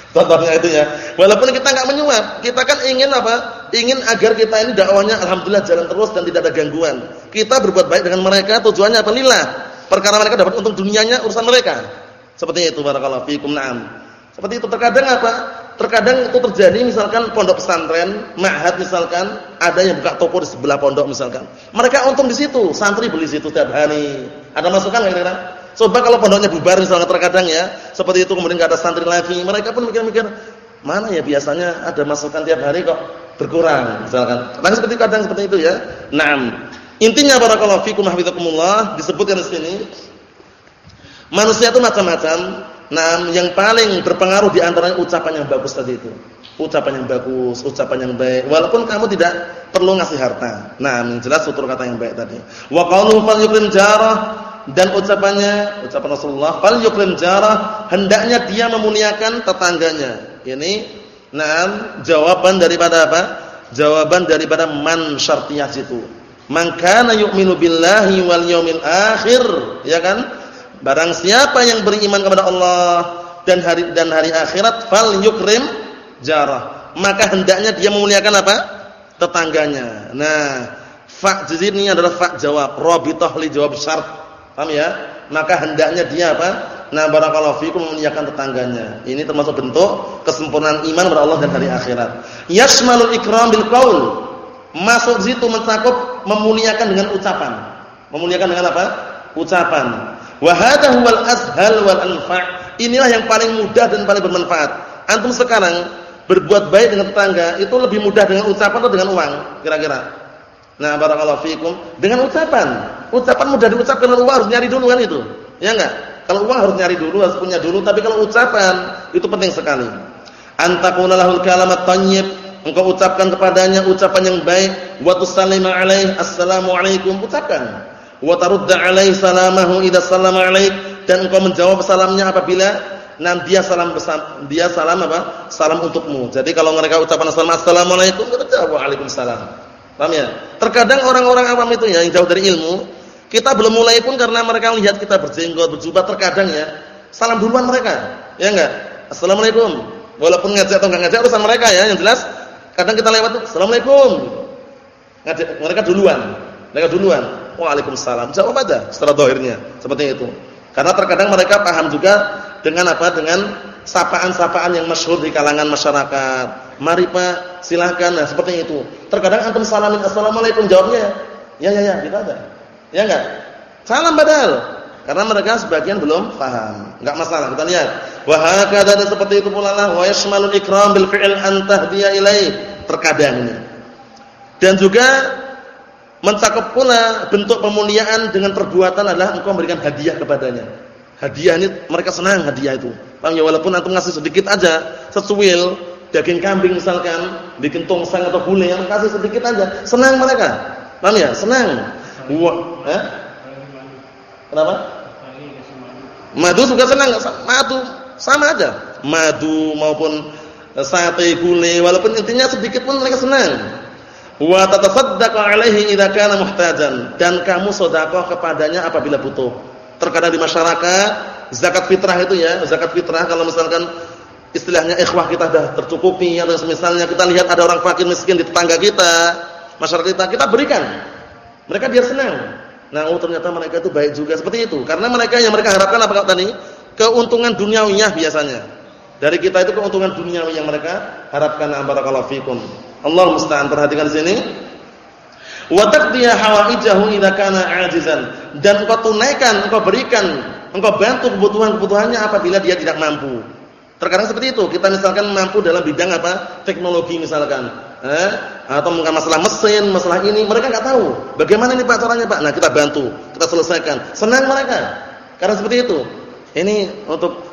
Speaker 1: Contohnya itu ya. Walaupun kita enggak menyuap, kita kan ingin apa? Ingin agar kita ini dakwahnya alhamdulillah jalan terus dan tidak ada gangguan. Kita berbuat baik dengan mereka tujuannya apa? Lillah. Perkara mereka dapat untung dunianya urusan mereka. Seperti itu barakallahu fikum. Naam. Seperti itu terkadang apa? Terkadang itu terjadi misalkan pondok pesantren, ma'had misalkan, ada yang buka toko di sebelah pondok misalkan. Mereka untung di situ, santri beli situ setiap hari. Ada masukan enggak kira-kira? Coba kalau pondoknya bubar misalnya terkadang ya, seperti itu kemudian enggak ada santri lagi, mereka pun mikir-mikir, mana ya biasanya ada masukan tiap hari kok berkurang misalkan. Nah, seperti kadang seperti itu ya. Naam. Intinya barakallahu fikum hafizakumullah disebutkan di sini manusia itu macam-macam Nah, yang paling berpengaruh di antaranya ucapan yang bagus tadi itu. Ucapan yang bagus, ucapan yang baik. Walaupun kamu tidak perlu ngasih harta. Nah, jelas tutur kata yang baik tadi. Wa qalu falyukrim jarah dan ucapannya ucapan Rasulullah falyukrim jarah hendaknya dia memuliakan tetangganya. Ini nah jawaban daripada apa? Jawaban daripada man syartiyah situ. Man kana yu'minu billahi wal yaumil akhir, ya kan? Barang siapa yang beriman kepada Allah dan hari dan hari akhirat fal yukrim jarah. Maka hendaknya dia memuliakan apa? tetangganya. Nah, fa ini adalah fa jawab, rabithah li jawab syarat. Paham ya? Maka hendaknya dia apa? Nah, barakallahu fikum memuliakan tetangganya. Ini termasuk bentuk kesempurnaan iman kepada Allah dan hari akhirat. Yasmalul ikram bil qaul. Masuk situ mencakup memuliakan dengan ucapan. Memuliakan dengan apa? Ucapan. Wa hadha huwal ashal wal anfa'. Inilah yang paling mudah dan paling bermanfaat. Antum sekarang berbuat baik dengan tetangga itu lebih mudah dengan ucapan atau dengan uang kira-kira? Nah, barakallahu fikum dengan ucapan. Ucapan mudah diucapkan kalau uang harus nyari dulu kan itu. Ya enggak? Kalau uang harus nyari dulu, harus punya dulu, tapi kalau ucapan itu penting sekali. Antakuna lahul kalamat thayyib, engkau ucapkan kepadanya ucapan yang baik, wa tusallima alaihi assalamu alaikum, ucapkan. Wa tarudda alaihi salamahu idza sallama alaik dan engkau menjawab salamnya apabila nam dia salam dia salam apa? Salam untukmu. Jadi kalau mereka ucapan assalamu alaikum, kita jawab waalaikumsalam. Paham ya? Terkadang orang-orang awam itu ya yang jauh dari ilmu, kita belum mulai pun karena mereka melihat kita berjenggot, berjubah terkadang ya, salam duluan mereka. Ya enggak? Assalamualaikum. Walaupun ngajak atau enggak ngajak urusan mereka ya, yang jelas kadang kita lewat Assalamualaikum. Ngajak mereka duluan. Mereka duluan. Waalaikumsalam. Jawab aja setelah dohirnya. Seperti itu. Karena terkadang mereka paham juga dengan apa? Dengan sapaan-sapaan yang masyhur di kalangan masyarakat. Mari Pak, silahkan. Nah, seperti itu. Terkadang antum salamin Assalamualaikum jawabnya ya ya ya, gitu ada. Ya enggak? Salam badal. Karena mereka sebagian belum paham. Enggak masalah, kita lihat. Wa hakadha seperti itu pula lah wa yashmalul ikram bil fi'l an tahdiya ilai. Terkadang ini. Dan juga mencakup pula bentuk pemuliaan dengan perbuatan adalah engkau memberikan hadiah kepadanya. Hadiah ini mereka senang hadiah itu. Paham ya walaupun antum ngasih sedikit aja, sesuil, daging kambing misalkan, bikin tongseng atau gulai, kasih sedikit aja, senang mereka. Paham ya? Senang. Wah, eh? Kenapa? Madu juga senang, madu sama aja. Madu maupun sate gulai walaupun intinya sedikit pun mereka senang. Wa tatasaddaqu alaihi idza kana muhtajan dan kamu sedekah kepadanya apabila butuh. Terkadang di masyarakat zakat fitrah itu ya, zakat fitrah kalau misalkan istilahnya ikhwah kita sudah tercukupi atau misalnya kita lihat ada orang fakir miskin di tetangga kita, masyarakat kita, kita berikan. Mereka biar senang. Nah, oh ternyata mereka itu baik juga seperti itu. Karena mereka yang mereka harapkan apa tadi? Keuntungan duniawiyah biasanya. Dari kita itu keuntungan duniawi yang mereka harapkan. Barakallahu fikum. Allah musta'an. Perhatikan di sini. Wa taqdiya hawaijahu idza kana 'ajizan. Dan engkau tunaikan, engkau berikan, engkau bantu kebutuhan-kebutuhannya apabila dia tidak mampu. Terkadang seperti itu. Kita misalkan mampu dalam bidang apa? Teknologi misalkan eh, atau mungkin masalah mesin, masalah ini, mereka nggak tahu. Bagaimana ini Pak caranya Pak? Nah, kita bantu, kita selesaikan. Senang mereka. Karena seperti itu. Ini untuk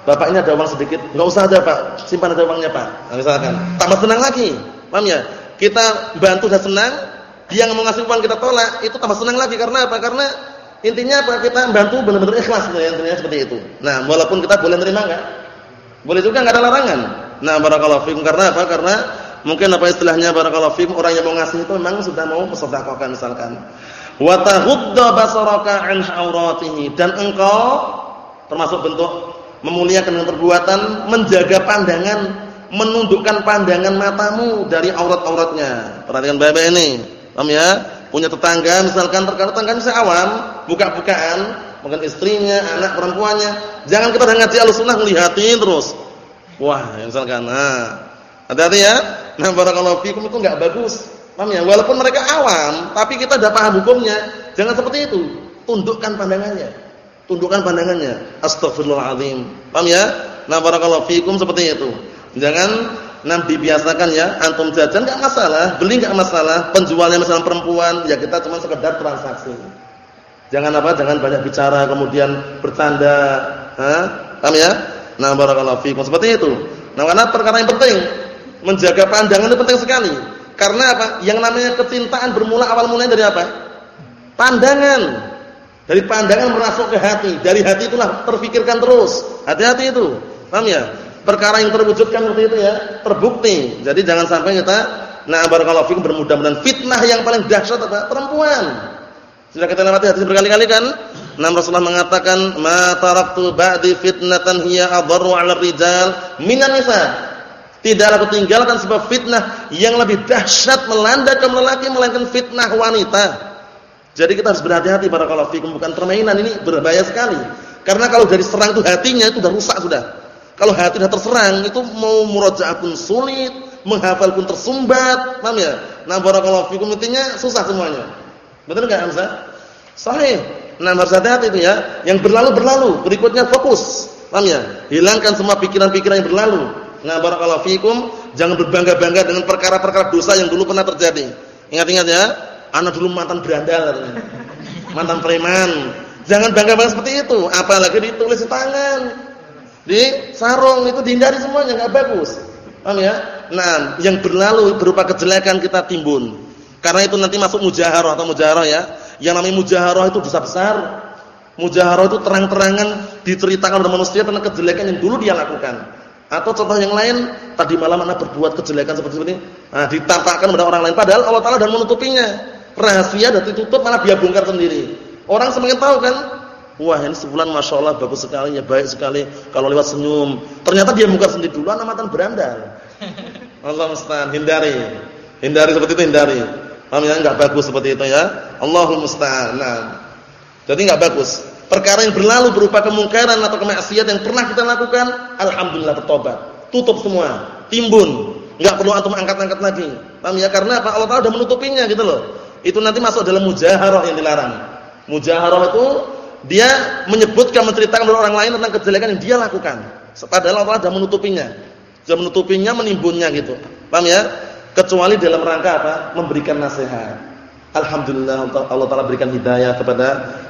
Speaker 1: Bapak ini ada uang sedikit, nggak usah ada Pak, simpan ada uangnya Pak. Nah, misalkan, tambah senang lagi. Paham ya? Kita bantu dan senang, dia yang mau ngasih uang kita tolak, itu tambah senang lagi karena apa? Karena intinya apa? Kita bantu benar-benar ikhlas ya, intinya seperti itu. Nah, walaupun kita boleh terima enggak? Boleh juga enggak ada larangan. Nah, barakallahu fikum karena apa? Karena Mungkin apa istilahnya barakallahu fikum orang yang mau ngasih itu memang sudah mau bersedekahkan misalkan. Wa tahudda basaraka an auratihi dan engkau termasuk bentuk memuliakan dengan perbuatan menjaga pandangan, menundukkan pandangan matamu dari aurat-auratnya. Perhatikan baik-baik ini. Paham ya? Punya tetangga misalkan terkadang tetangganya awam, buka-bukaan, mungkin istrinya, anak perempuannya. Jangan kita ngaji Ahlussunnah ngelihatin terus. Wah, misalkan nah Hati-hati ya. Nah, barakallahu fikum itu enggak bagus. Paham ya? Walaupun mereka awam, tapi kita sudah paham hukumnya. Jangan seperti itu. Tundukkan pandangannya. Tundukkan pandangannya. Astagfirullahaladzim. Paham ya? Nah, barakallahu fikum seperti itu. Jangan nanti biasakan ya, antum jajan enggak masalah, beli enggak masalah, penjualnya misalnya perempuan, ya kita cuma sekedar transaksi. Jangan apa? Jangan banyak bicara kemudian bertanda, ha? Paham ya? Nah, barakallahu fikum seperti itu. Nah, karena perkara yang penting Menjaga pandangan itu penting sekali. Karena apa? Yang namanya kecintaan bermula awal mulanya dari apa? Pandangan. Dari pandangan merasuk ke hati. Dari hati itulah terfikirkan terus. Hati-hati itu. Paham ya? Perkara yang terwujudkan seperti itu ya, terbukti. Jadi jangan sampai kita nah barakallahu fikum bermudah-mudahan fitnah yang paling dahsyat apa? Perempuan. Sudah kita lewati hadis berkali-kali kan? Nabi Rasulullah mengatakan, "Ma taraktu ba'di fitnatan hiya adharru 'ala rijal minan nisa." Tidaklah aku tinggalkan sebab fitnah yang lebih dahsyat melanda kaum lelaki melainkan fitnah wanita. Jadi kita harus berhati-hati para kalau fikum bukan permainan ini berbahaya sekali. Karena kalau dari serang itu hatinya itu sudah rusak sudah. Kalau hati sudah terserang itu mau murojaah pun sulit, menghafal pun tersumbat, paham ya? Nah, barakallahu fikum intinya susah semuanya. Betul enggak Hamzah? Sahih. Nah, harus hati-hati itu ya. Yang berlalu berlalu, berikutnya fokus. Paham ya? Hilangkan semua pikiran-pikiran yang berlalu. Nah, barakallahu fikum, jangan berbangga-bangga dengan perkara-perkara dosa yang dulu pernah terjadi. Ingat-ingat ya, anak dulu mantan berandal katanya. Mantan preman. Jangan bangga-bangga seperti itu, apalagi ditulis di tangan. di sarung itu dihindari semuanya enggak bagus. Paham ya? Nah, yang berlalu berupa kejelekan kita timbun. Karena itu nanti masuk mujaharah atau mujaharah ya. Yang namanya mujaharah itu dosa besar. Mujaharah itu terang-terangan diceritakan oleh manusia tentang kejelekan yang dulu dia lakukan. Atau contoh yang lain, tadi malam anak berbuat kejelekan seperti ini, nah ditampakkan kepada orang lain padahal Allah Taala dan menutupinya. Rahasia dan ditutup malah dia bongkar sendiri. Orang semakin tahu kan, wah ini sebulan Masya Allah bagus sekali, ya baik sekali kalau lewat senyum. Ternyata dia bongkar sendiri dulu, anak mantan berandal. Allah musta'an, hindari. Hindari seperti itu hindari. Paham ya? Enggak bagus seperti itu ya. Allahul musta'an. Nah. Jadi enggak bagus. Perkara yang berlalu berupa kemungkaran atau kemaksiatan yang pernah kita lakukan, alhamdulillah bertobat. Tutup semua, timbun. Enggak perlu antum angkat-angkat lagi. Paham ya? Karena apa? Allah Taala sudah menutupinya gitu loh. Itu nanti masuk dalam mujaharah yang dilarang. Mujaharah itu dia menyebutkan menceritakan kepada orang lain tentang kejelekan yang dia lakukan. Padahal Allah sudah menutupinya. Sudah menutupinya, menimbunnya gitu. Paham ya? Kecuali dalam rangka apa? Memberikan nasihat. Alhamdulillah Allah Taala berikan hidayah kepada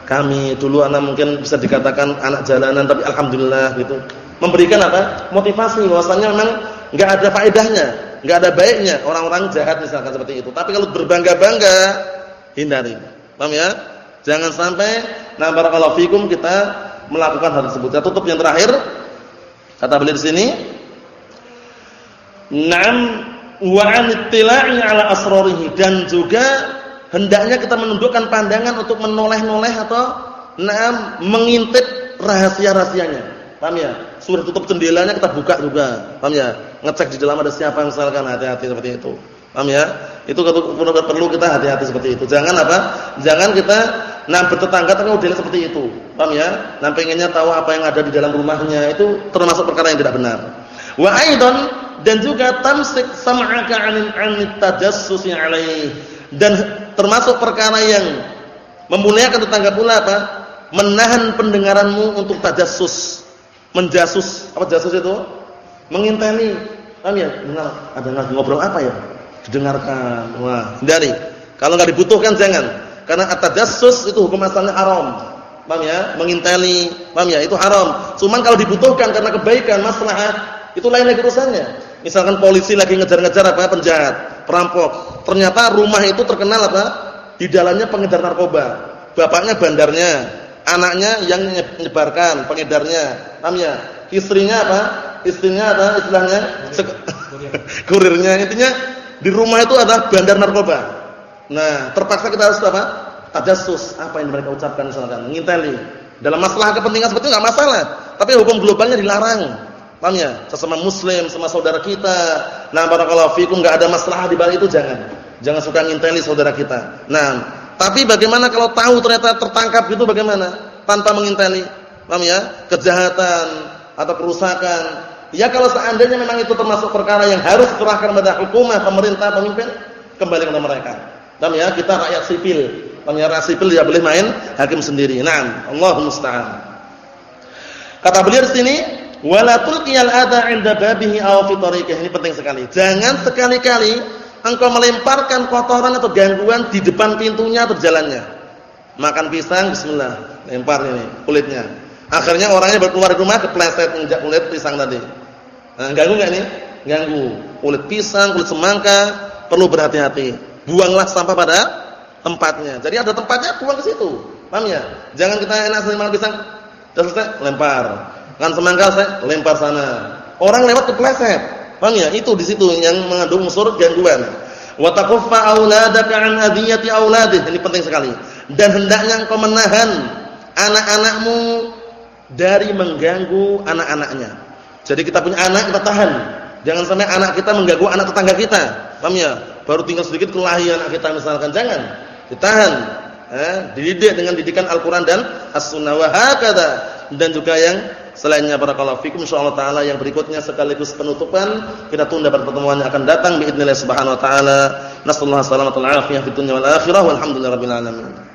Speaker 1: kami. Dulu anak mungkin bisa dikatakan anak jalanan tapi alhamdulillah gitu. Memberikan apa? Motivasi bahwasanya memang enggak ada faedahnya, enggak ada baiknya orang-orang jahat misalkan seperti itu. Tapi kalau berbangga-bangga hindari. Paham ya? Jangan sampai nah barakallahu fikum kita melakukan hal tersebut. Ya, tutup yang terakhir kata beliau di sini. Naam wa an ala asrarihi dan juga hendaknya kita menundukkan pandangan untuk menoleh-noleh atau nah, mengintip rahasia-rahasianya. Paham ya? Sudah tutup jendelanya kita buka juga. Paham ya? Ngecek di dalam ada siapa misalkan hati-hati seperti itu. Paham ya? Itu perlu kita hati-hati seperti itu. Jangan apa? Jangan kita nah bertetangga tapi modelnya seperti itu. Paham ya? Nah pengennya tahu apa yang ada di dalam rumahnya itu termasuk perkara yang tidak benar. Wa aidan dan juga tamsik sam'aka 'anil 'anit tajassusi 'alaihi dan termasuk perkara yang memuliakan tetangga pula apa? Menahan pendengaranmu untuk tajassus, menjasus. Apa jasus itu? Menginteli. Paham ya? Dengar, ada ngobrol apa ya? Didengarkan. Wah, hindari. Kalau enggak dibutuhkan jangan. Karena at-tajassus itu hukum asalnya haram. Paham ya? Menginteli, paham ya? Itu haram. Cuman kalau dibutuhkan karena kebaikan, maslahat, itu lain lagi urusannya. Misalkan polisi lagi ngejar-ngejar apa penjahat, perampok. Ternyata rumah itu terkenal apa? Di dalamnya pengedar narkoba. Bapaknya bandarnya, anaknya yang menyebarkan, pengedarnya. Namanya istrinya apa? Istrinya apa istilahnya? Kurirnya. Intinya di rumah itu ada bandar narkoba. Nah, terpaksa kita harus apa? Tajassus. Apa yang mereka ucapkan misalkan, nginteli. Dalam masalah kepentingan seperti itu enggak masalah, tapi hukum globalnya dilarang. Paham ya? Sesama muslim, sama saudara kita. Nah, barakallahu fikum enggak ada masalah di balik itu jangan. Jangan suka nginteli saudara kita. Nah, tapi bagaimana kalau tahu ternyata tertangkap gitu bagaimana? Tanpa menginteli. Paham ya? Kejahatan atau kerusakan. Ya kalau seandainya memang itu termasuk perkara yang harus diserahkan pada hukumah, pemerintah, pemimpin, kembali kepada mereka. Paham ya? Kita rakyat sipil. Paham ya? Rakyat sipil tidak boleh main hakim sendiri. Nah, Allahumma musta'an. Kata beliau di sini, wala tulqiyal adha 'inda babihi aw fi tariqih. Ini penting sekali. Jangan sekali-kali engkau melemparkan kotoran atau gangguan di depan pintunya atau jalannya. Makan pisang bismillah, lempar ini kulitnya. Akhirnya orangnya keluar rumah kepleset injak kulit pisang tadi. Nah, ganggu enggak ini? Ganggu. Kulit pisang, kulit semangka perlu berhati-hati. Buanglah sampah pada tempatnya. Jadi ada tempatnya buang ke situ. Paham ya? Jangan kita enak makan pisang, selesai lempar kan semangka saya lempar sana. Orang lewat kepleset. Paham ya? Itu di situ yang mengandung unsur gangguan. Wa taqaffa auladaka an adiyati auladih. Ini penting sekali. Dan hendaknya engkau menahan anak-anakmu dari mengganggu anak-anaknya. Jadi kita punya anak kita tahan. Jangan sampai anak kita mengganggu anak tetangga kita. Paham ya? Baru tinggal sedikit kelahi anak kita misalkan. Jangan. Ditahan eh, dididik dengan didikan Al-Qur'an dan As-Sunnah. Wa dan juga yang selainnya para fikum insyaallah taala yang berikutnya sekaligus penutupan. Kita tunda pada pertemuan yang akan datang biidznillah subhanahu wa taala. Nasallahu alaihi wasallam wal afiyah fid dunya wal akhirah walhamdulillahirabbil alamin.